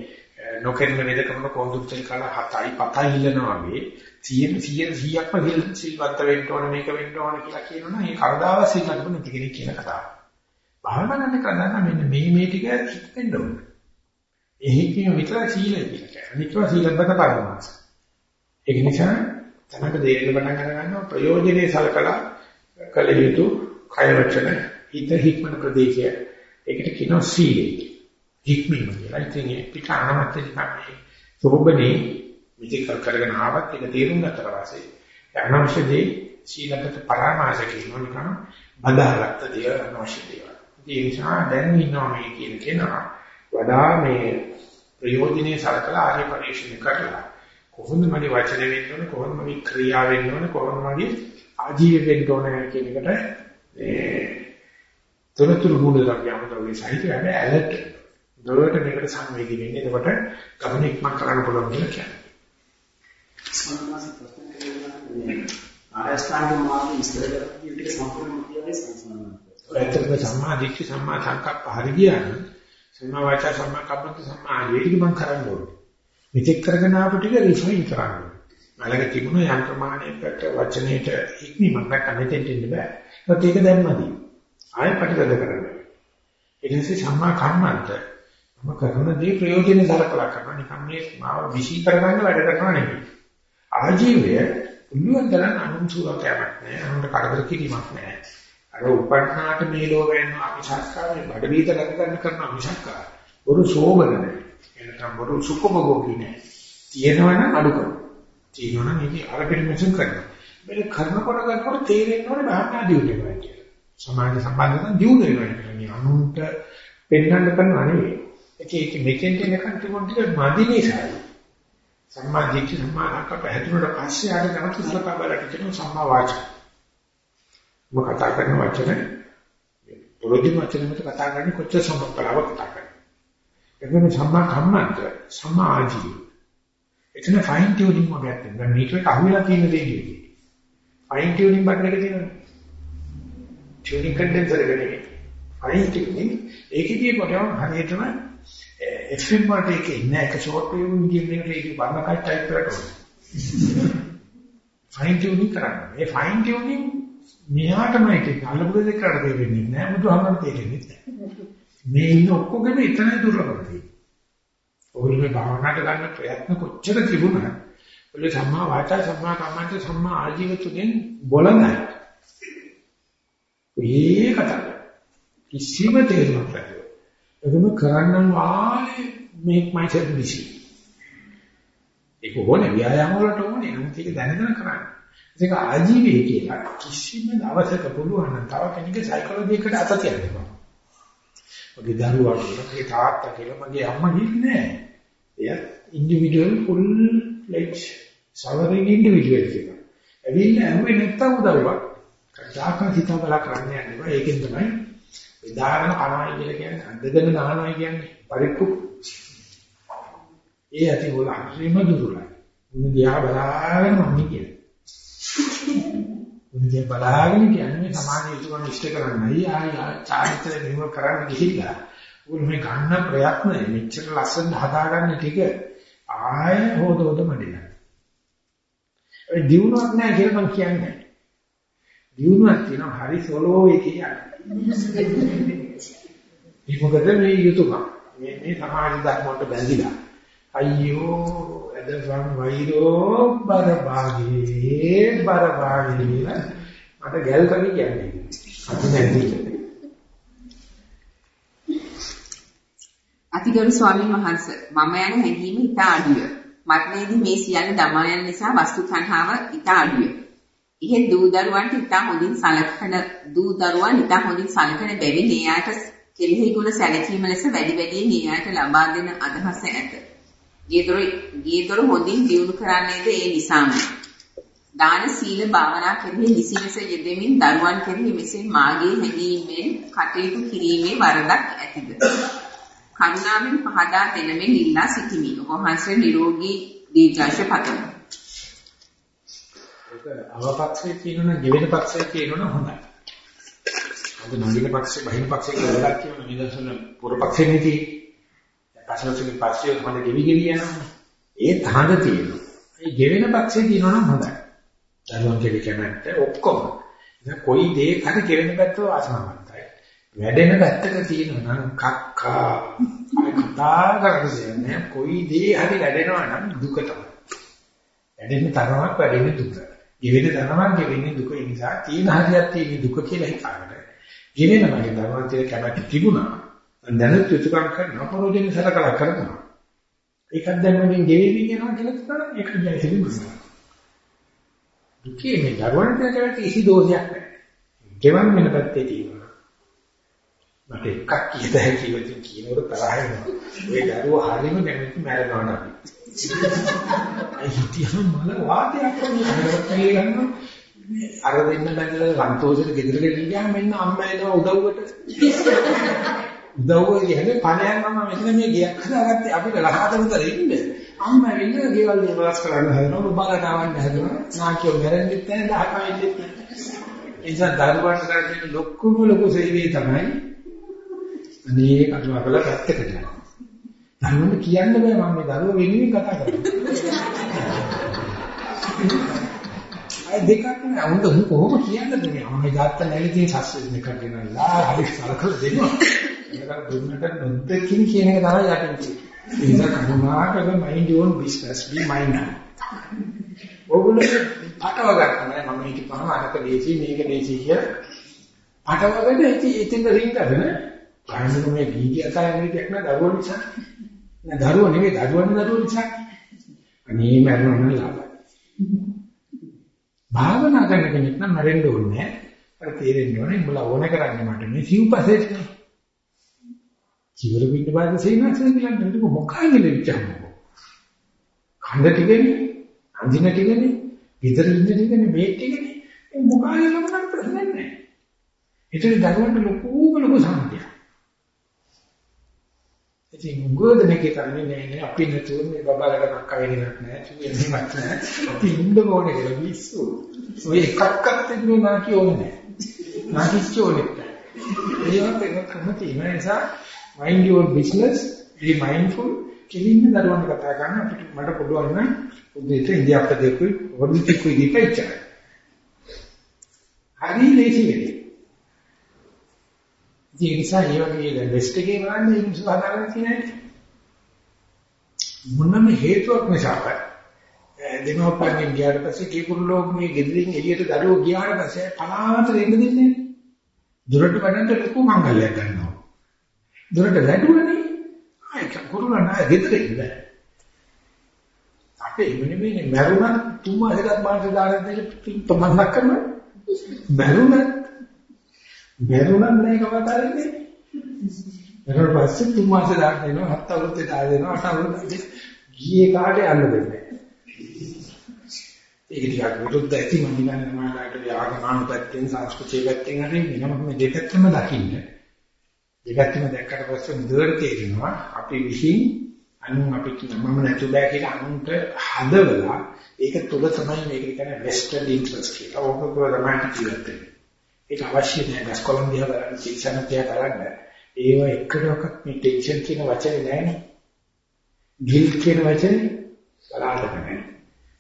නොකෙන්න වේදකම කොඳුත්තල් කාලා 7යි 7යි ඉල්ලනවා වගේ 100 100 100ක්ම සිල්වත් වෙන්න ඕන මේක වෙන්න ඕන කියලා කියනවනම් ඒ කවදාවත් සිල්වත් නැති කෙනෙක් කියන කතාව. භාවනා කරන කදන්න මෙන්න මේ මේ ටික හිතෙන්න ඕන. ඒ හිතීම විතර සීලය කියලා කියනවා. අනිත්ව සීලබ්බත පරමාස. ඒක නිසා තමයි දෙයෙන් පටන් ගන්නවා ප්‍රයෝජනේ සලකලා කල යුතු කය වචන හිත හික්මන ප්‍රදේශය. ඒකට කියනවා සීලය. හික්මීම කියලා. ඉතින් ඒ පිට අනවත්‍ය තමයි සෝබනේ විදික කරගෙන ආවත් ඒක තේරුම් ගන්නතර වාසේ අනවශ්‍ය දේ සීලකට පරාමාස කියනවා නිකන් බදාගත්ත දේ අනවශ්‍ය දේවල්. ඒ නිසා දැන් ඉන්නවා මේ කියන කෙනා වඩා මේ ප්‍රයෝජනේ සලකලා ආර්ය පරිශ්‍රණය කරලා කොහොමද මගේ වචන වෙන්න ඕනේ කොහොමද මගේ ක්‍රියාව වෙන්න ඕනේ කොහොමද මගේ ආජීව වෙන්න ඕනේ කියන එකට මේ තොරතුරු මූල ද්‍රව්‍ය අමතකයි සහිත හැබැයි ඇලර්ට් දොරට මේකට සංවේදී වෙන්නේ. එතකොට ගමන ඉක්මන් කරන්න පුළුවන් කියලා කියන්නේ. සම්මාස ප්‍රශ්න කරනවා ආයස්ථාංග මාර්ගය ඉස්සර කරපු ටික සම්පූර්ණ කියලායි සංසන්දනය. ඇත්තටම සම්මා දිට්ඨි සම්මා සංකප්ප හරි ගියාන සම්මා වාචා සම්මා කම්මන්ත සම්මා ආජීවික මං කරන්න ඕනේ. මෙතෙක් කරගෙන ආපු ටික රිෆයින් කරන්න ඕනේ. මලක තිබුණ යම් ප්‍රමාණයකට වචනයේට ඉක්මීමක් නැත්නම් මෙතෙන්ට එන්න බෑ. ඒත් ඒක දැම්මදී ආයෙ ප්‍රතිගත කරන්න. ඊට පස්සේ සම්මා කම්මන්ත මම කරන දේ ප්‍රයෝජනෙ සලකලා කරනවා නිකන් මේ මාව විශ්ී කරගන්න වැඩ කරනවා නෙමෙයි. ආජීවය පුළුවන් තරම් අනුසුරකයක් නැහැ. අනුන්ට කරදර කිරීමක් නැහැ. අර උපන්නාට මේ ලෝකයෙන් අවිශාස්කාරේ බඩ බීත ලක ගන්න කරන අවිශාස්කාර. බොරු සෝබන නැහැ. එනකම් බොරු සුඛභෝගී නැහැ. තියෙනවනම් අඩු කරනවා. තියෙනවනම් මේක අර පිළිමසන් කරනවා. මේක කරනකොට කරනකොට තේරෙන්න ඕනේ භාවනා දියුණු වෙනවා කියලා. සමාජ සම්බන්ධයෙන් දියුණු වෙනවා කියන්නේ අනුන්ට පෙන්වන්න කරනවා නෙවෙයි. ඒක මෙතෙන්ට එනකන් තිබුණ ටික මදි නිසායි. සම්මා දිට්ඨි සම්මා ආකප්ප හැදුනට පස්සේ ආර නැවත සලකා බලන්න කියන සම්මා වාචා. මොක කතා කරන වචන පොරොදි වචනෙකට කතා කරන්නේ කොච්චර සම්ප්‍රදාව කතා කරන්නේ. එතන සම්මා කම්මන්ත සම්මා ආජීව. එතන ෆයින් ටියුනින් වගේ තියෙනවා. දැන් මේකට අහුවෙලා තියෙන දේ නෙවෙයි. ෆයින් ටියුනින් බටන් එක තියෙනවා. ටියුනින් කන්ඩෙන්සර් එක නෙවෙයි. ෆයින් ටියුනින් ඒකදී කොටම හරියටම FM වලට ඒක ඉන්න එක ෂෝට් වේව් මීඩියම් එකට ඒක බර්ණ කට් ටයිප් එකට ඕනේ. ෆයින් ටියුනින් කරන්න. මේ ෆයින් ටියුනින් මෙහාටමයි ඒක අල්ලපු දෙයක් කරලා දෙන්නේ නැහැ. බුදුහාමර තේරෙන්නේ නැහැ. මේ ඉන්න ඔක්කොගෙම එතනයි දුර්ලභකතිය. ඔයගොල්ලෝ මේ භාවනාවට ගන්න ප්‍රයත්න කොච්චර තිබුණා ඔය සම්මා වාචා සම්මා කම්මන්ත සම්මා ආජීව තුනෙන් බොලඳයි. ඒ කතාව කිසිම තේරුමක් නැහැ. එතන කරන්නම් වාලේ make myself busy. ඒක ඕනේ ව්‍යායාම වලට ඕනේ. නමුත් ඒක දැනගෙන කරන්න. ඒක ආජීවයේ කියලා කිසිම දවසක පුළුවන් නම් තව කෙනෙක්ගේ සයිකොලොජි එකට අත තියන්න එපා. මගේ දරුවා කියලා, මගේ තාත්තා කියලා, මගේ අම්මා කියන්නේ නෑ. එයා individual full fledge sovereign individual එක. ඇවිල්ලා ඇහුවේ නැත්තම් උදව්වක්. කතාකන් හිතා බලා කරන්න යන්නේ. ඒකෙන් තමයි විදාගෙන කනවයි කියලා කියන්නේ අඳගෙන නානවයි කියන්නේ පරිප්පු. ඒ ඇති වල හරිම දුරලයි. උන් දිහා බලාගෙන මම කියන්නේ. උන් දිහා බලාගෙන කියන්නේ සමාජ යුතුයකම් ඉෂ්ට කරන්නයි ආයි චාරිත්‍ර නිම කරන්න ගිහිල්ලා උන් මේ ගන්න ප්‍රයත්නය මෙච්චර ලස්සන හදාගන්න ටික ආය හොද හොද මඩිලා. ඒ දිනුවක් නැහැ කියලා මම කියන්නේ. දිනුවක් තියෙනවා හරි සොලෝ එකේ යන්නේ. මේ මොකද මේ යුතුයකම් මේ මේ සමාජ ධර්ම වලට බැඳිලා අයියෝ එදවන් වෛරෝ බරභාගේ බරභාගේ මට ගැල් කවි කියන්නේ අපි නැති අතිගරු ස්වාමීන් වහන්සේ මම යන හැඟීම ඉතා අඩුය. මරණයේදී මේ සියල්ල දමා යන නිසා වස්තු තණ්හාව ඉතා අඩුය. ඉහෙන් දූ දරුවන්ට ඉතා හොඳින් සලකන දූ දරුවන් ඉතා හොඳින් සලකන බැවින් එයාට කෙලෙහි ගුණ සැලකීම ලෙස වැඩි වැඩියෙන් එයාට ලබා දෙන අදහස ඇත. ගියදොර ගියදොර හොඳින් දියුණු කරන්නේද ඒ නිසාම. දාන සීල භාවනා කෙරෙහි නිසිලස යෙදෙමින් දරුවන් කෙරෙහි මෙසේ මාගේ හැඟීමෙන් කටයුතු කිරීමේ වරදක් ඇතිද? කරුණාවෙන් පහදා දෙනමින් ඉල්ලා සිටිමි. ඔබ වහන්සේ නිරෝගී දීර්ඝාෂ පතමි. ඒක අවපක්ෂයේ කියනවනම් ගෙවෙන පක්ෂයේ කියනවනම් හොඳයි. අද නගින පක්ෂේ බහින පක්ෂේ කියලා එකක් කියනවා නිදර්ශන පුර පක්ෂේ නෙදී. පසලසුගේ පක්ෂයේ හොඳ ගෙවි ගෙවි යනවා. ඒ තහඳ තියෙනවා. ඒ ගෙවෙන පක්ෂේ කියනවනම් හොඳයි. දරුවන් කෙරේ කැමැත්ත ඔක්කොම. ඉතින් කොයි දෙයක් හරි ගෙවෙන පැත්ත ආසනාවන්තයි. වැඩෙන පැත්තක තියෙනවා නම් කක්කා කතා කරන්නේ කොයි දේ හරි වැඩෙනවා නම් දුක තමයි. වැඩෙන තරමක් වැඩෙන දුක. ගෙවෙන තරමක් ගෙවෙන දුක නිසා තීන හරියක් තියෙන දුක කියලා හිතාගන්න. ගෙවෙන මගේ දරුවන් කෙරේ කැමැත්ත තිබුණා. දැනුත් යුතුයකම් කරන අපරෝධයෙන් සලකලා කරනවා. ඒකක් දැන් මගෙන් ගෙවෙමින් යනවා කියලා තමයි ඒක ජයසිරි මනස. දුකේ මේ දරුවන්ට කැමති කිසි දෝෂයක් නැහැ. ගෙවන් වෙන පැත්තේ තියෙනවා. මට එකක් කියත හැකි වෙති කියනකොට තරහ එනවා. ඒ දරුව හරීම දැනෙත් මැරෙනවා නේද? ඒ හිතියම මල වාදයක් වගේ ගන්නවා. අර දෙන්න බැලලා සන්තෝෂෙට ගෙදර ගෙනින් ගියාම මෙන්න අම්මා එනවා උදව්වට. උදව්ව කියන්නේ පණයන් මම මෙතන මේ ගියක් හදාගත්තේ අපිට ලහකට විතර ඉන්න. අම්මා ඇවිල්ලා ගෙවල් නිවාස කරන්න හදනවා, බබාලා නාවන්න හදනවා. නාකියෝ මැරෙන්නෙත් නැහැ, දහකවෙන්නෙත් නැහැ. ඒ නිසා දරුවන්ට කරන්නේ ලොකුම ලොකු සේවය තමයි අනේ කටුව අපල පැත්තකට යනවා. දරුවන්ට කියන්න බෑ මම මේ දරුවෝ වෙනුවෙන් කතා කරන්නේ. අය දෙකක් නේ උන්ට උන් කොහොම කියන්නද මේ අම්මේ තාත්තා නැගිටින් සස්ස දෙකක් ගෙනල්ලා හරි සලකලා දෙනවා. ඒක දුන්නට නොදකින් කියන එක තමයි යටින් තියෙන්නේ. ඒ නිසා කරුණාකර mind your own business be minor. ඔගොල්ලෝ පටව ගන්න මම හිතපහම අරක දේශි මේක දේශි කියලා පටවගෙන ඉතින් ඉතින් රින්ගගෙන ආයෙත් මේ දීගිය අතරින් දෙයක් නෑ දරුවෝ නිසා. නෑ දරුවෝ නෙවෙයි දරුවන්ගේ දරුවෝ නිසා. අනේ මරණ නම් ලාභයි. භාවනා කරන කෙනෙක් නම් මැරෙන්න ඕනේ අර තේරෙන්න ඕනේ උඹලා ඕන කරන්නේ මට මේ සිව්පසෙත්. නේ ජීවල පිට බාද සේනාසන කියලා නේද මොකක්ද ලෙච්චම කඳ ටිකනේ අඳින ටිකනේ විතර ඉන්න ටිකනේ මේ ටිකනේ. මොකක්ද ලබන ප්‍රශ්නයක් නෑ ඒතර දරුවන්ට ලොකු ලොකු සම්පතියක් ඉතින් උගෝදනකේ කරන්නේ නෑ නේ. අපි නතුව මේ බබාලට කක්ක වෙන්නක් නෑ. චුවෙන්නේවත් නෑ. අපි ඉන්න ඕනේ කියලා විශ්සු ඔය එකක්වත් තිබුණේ නාකි ඕනේ නෑ. නාකිච්ච ඕනේ නෑ. ඒවත් එක කමති නිසා mind your business be mindful කෙලින්ම දරුවන් කතා කරන අපිට මට පුළුවන් නම් උදේට ඉන්දියාප්ප දෙකුයි වඩුතිකුයි දීපෙච්චා හරි ලේසි වෙන්නේ ඒ නිසා ඒ වගේ වෙස්ට් එකේ බලන්න මිනිස්සු හදාගෙන තියෙන මොනම හේතුවක් නිසාව දෙමව්පියන් ගියාට පස්සේ කීකුරුලෝ මේ ගෙදරින් එළියට දරුවෝ ගියාට පස්සේ පලාවට දෙන්න දෙන්නේ නැහැ. දුරට වැඩන්ට ලොකු මංගල්‍යයක් ගන්නවා. දුරට වැඩුවනේ ආයි කුරුලා නැහැ ගෙදර ඉන්න. අපේ මෙන්න මරුණා තුන් මාසයක් මාස දාලා දෙන්න පිටපමණක් කරනවා. මරුණා බැරුණත් මේක වතාරින්නේ. ඊට පස්සේ තුන් මාස දාන්න දෙනවා හත් අවුරුද්දේ දාන්න දෙනවා අට අවුරුද්දේ ගියේ කාටේ යන්න දෙන්නේ ඒක ටිකක් විරුද්ධ ඇති මම හිතන්නේ තමයි ආගමන පැත්තෙන් සංස්කෘතිය පැත්තෙන් හරි වෙනම මේ දෙපැත්තම දකින්න දෙපැත්තම දැක්කට පස්සේ මුදවට තේරෙනවා අපි විහිං අනුන් අපි මම නැතු බෑ කියලා අනුන්ට හදවලා ඒක තුල තමයි මේක කියන්නේ වෙස්ටර්න් ඉන්ට්‍රස්ට් කියලා. ඕක තමයි කියන්නේ. ඒක අවශ්‍ය නැහැ. ගස්කොලන් දිහා බලන්න, සිල්සන දිහා බලන්න. ඒව එකඩොකක් මේ ටෙන්ෂන් කියන වචනේ නැහැනේ. ගිල්ට් කියන වචනේ බලාගෙන නැහැ.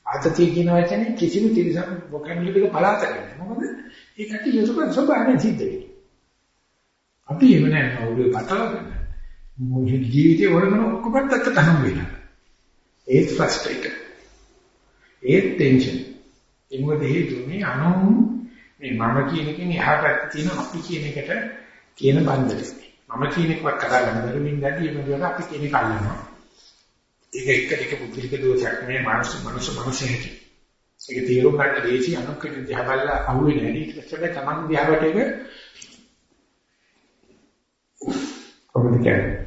ආතතිය කියන වචනේ කිසිම තිරසක් වොකැබුලරි එක බලාතක නැහැ. මොකද ඒකට යොසුකන් ස්වභාවයෙන් සිද්ධ වෙන්නේ. අපි එහෙම නැහැ. ඔළුවේ පතලගෙන. මොකද ජීවිතේ වරගෙන ඔක්කොම පැත්තට හම් වෙනවා. ඒත් ෆ්‍රස්ට්‍රේටඩ්. ඒත් ටෙන්ෂන්. ඒ මොකද හේතුනේ අනෝ මේ මම කියන එකෙන් එහා පැත්තේ තියෙන අපි කියන එකට කියන බන්ධනය. මම කියන එකවත් කතා කරන්න බැරි මින්දදී මේ වගේ අපි කියන එක අල්ලනවා. ඒක එක එක පුද්ගලික දෝෂයක් නෙමෙයි මානස මනස මනසෙහි. ඒක තීරුම් ගන්න දේශි අනුකරණ දිහා බලලා අහුවෙන්නේ නැහැ. ඊට පස්සේ තමන් දිහාට ඒක කොහොමද කියන්නේ?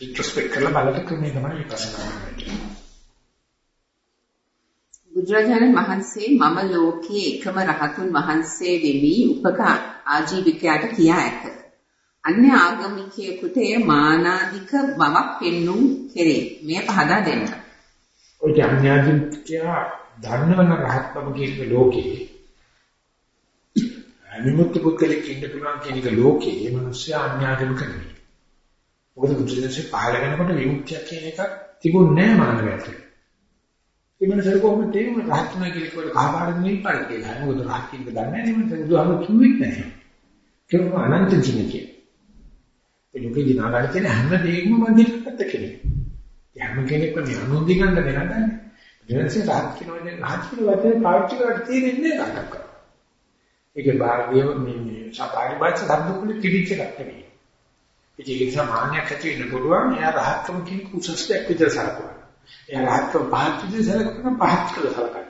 ඉන්ට්‍රොස්පෙක්ට් කරලා බලන ක්‍රමය තමයි විපස්සනා කියන්නේ. බුදුරජාණන් වහන්සේ මම ලෝකයේ එකම රහතුන් වහන්සේ වෙමි උපක ආජීවිකයාට කියා ඇත. අන්‍ය ආගමිකයෙකුට එය මානාධික බවක් පෙන්눔 කෙරේ. මෙය පහදා දෙන්න. ඔය අඥාධිකයා ධර්මවන රහත් බව කියන ලෝකේ අනිමුත් පුද්ගලෙක් ඉන්න පුළුවන් කියන එක ලෝකේ මේ මිනිස්සු අඥාධික නෙවෙයි. මොකද බුදුදහමේ පහළ වෙනකොට විමුක්තිය කියන එකක් තිබුණේ නැහැ මානවයාට. ඒ මනසට කොහොමද තේරුම රහත් වෙනවා කියලා කිව්වල කහපාරද නෙවෙයි පාර කියලා. මොකද රහත් කියන එක දන්නේ නැහැ නේ මම බුදුහාම කිව්වෙත් නැහැ. ඒක අනන්ත ජීවිතය. ඒ ලෝකේ දිනාගන්න තියෙන හැම දෙයක්ම මන්දිරකට කෙනෙක්. හැම කෙනෙක්ම මේ අනුන්දි ගන්න දෙනදන්නේ. ඊටසේ රහත් කියනවානේ රහත් කියන වචනේ පාවිච්චි කරලා තියෙන්නේ නැහැ කාටවත්. ඒකේ භාග්‍යව මේ මේ සපාරි බාච්ච ධර්මකුල කිවිච්ච එකක් නෙවෙයි. ඒක නිසා මාන්නයක් ඇති වෙන්න පුළුවන්. එයා රහත්කම කියන කුසස්තයක් විතර සලකුවා. එයා රහත්කම පහත් විදිහට සැලකන පහත් කියලා සලකන්නේ.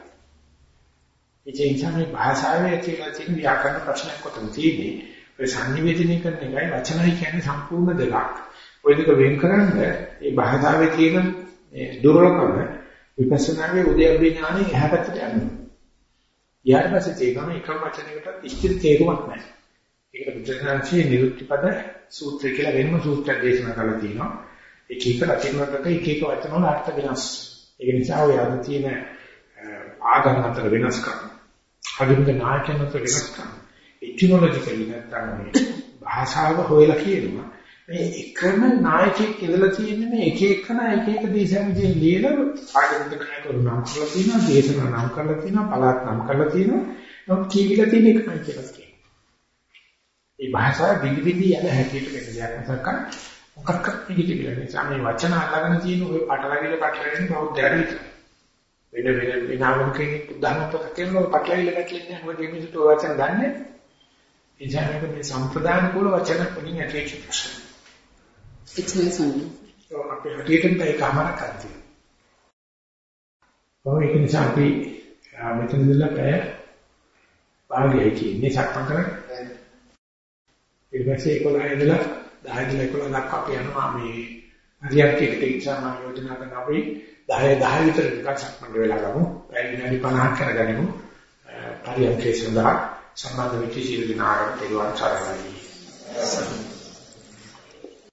ඒ නිසා මේ භාෂාවේ කියලා තියෙන ව්‍යාකරණ ප්‍රශ්නයක් කොතන තියෙන්නේ? ඒ සංනිවේදනය කරන එකයි වචනයි කියන්නේ සම්පූර්ණ දෙකක්. ඔය දෙක වෙන් කරන්න මේ භාෂාවේ තියෙන මේ දුර්වලකම විපස්සනාවේ උද්‍යප්පේ ඥානෙ එහා පැත්තට යනවා. ඊට පස්සේ තේරෙන එකම වචනයකට ඉස්තිර තේරුමක් නැහැ. ඒකට බුදුසසුනේ නිරුක්තිපද සූත්‍රය කියලා වෙනම සූත්‍රයක් දේශනා කරලා තියෙනවා. එක එක රචන වලට එක එක වචන වල අර්ථ වෙනස්. ඒක නිසා ඔය අද තියෙන ආගම් අතර වෙනස්කම්. හදින්ද නායකයන් අතර වෙනස්කම්. ඉටිමොලොජිකලි නැත්නම් මේ භාෂාව හොයලා කියනවා. මේ එකම නායකයෙක් කියලා තියෙන්නේ මේ එක එකන එක එක දේශම් විදිහේ ලියලා ආගමික නායකවරු නම් කරලා තියෙනවා, දේශනා නම් කරලා තියෙනවා, පළාත් නම් කරලා තියෙනවා. නමුත් කීවිලා තියෙන එකයි කියලා කියනවා. මේ භාෂාව විදි විදි යන හැටියට වෙන දෙයක් නැත්නම් මොකක්වත් පිළිගිලා නිසා මේ වචන අල්ලගෙන තියෙන ඔය පටලවිල පටලවිල බෞද්ධයර විතරයි. වෙන වෙන විනාම කෙනෙක් උදාහරණ පොතක් කියනවා පටලවිල පැටලෙන්නේ නැහැ. මොකද මේ මිනිස්සුන්ට වචන දන්නේ. ඒ කියන්නේ මේ සම්ප්‍රදාන කුල වචන වලින් ඇටේච් ප්‍රශ්න. එච්චරයි සම්මත. අපේ හදියටම ඒක අමරක් කරතියි. ඔය ඒක නිසා අපි මෙතන ඉඳලා පැය භාගයයි කියන්නේ සක්මන් කරන්නේ. ඊට පස්සේ 11 ඉඳලා 10 ඉඳලා 11 දක්වා අපි යනවා මේ හරියට එකට ඉස්සම මම යෝජනා කරන අපි 10 10 විතර නිකන් සක්මන් වෙලා ගමු. පැය විනාඩි 50ක් කරගනිමු. පරියන්කේ සඳහා සම්බන්ධ වෙච්ච සියලු දෙනාට පිළිවන් සරණයි.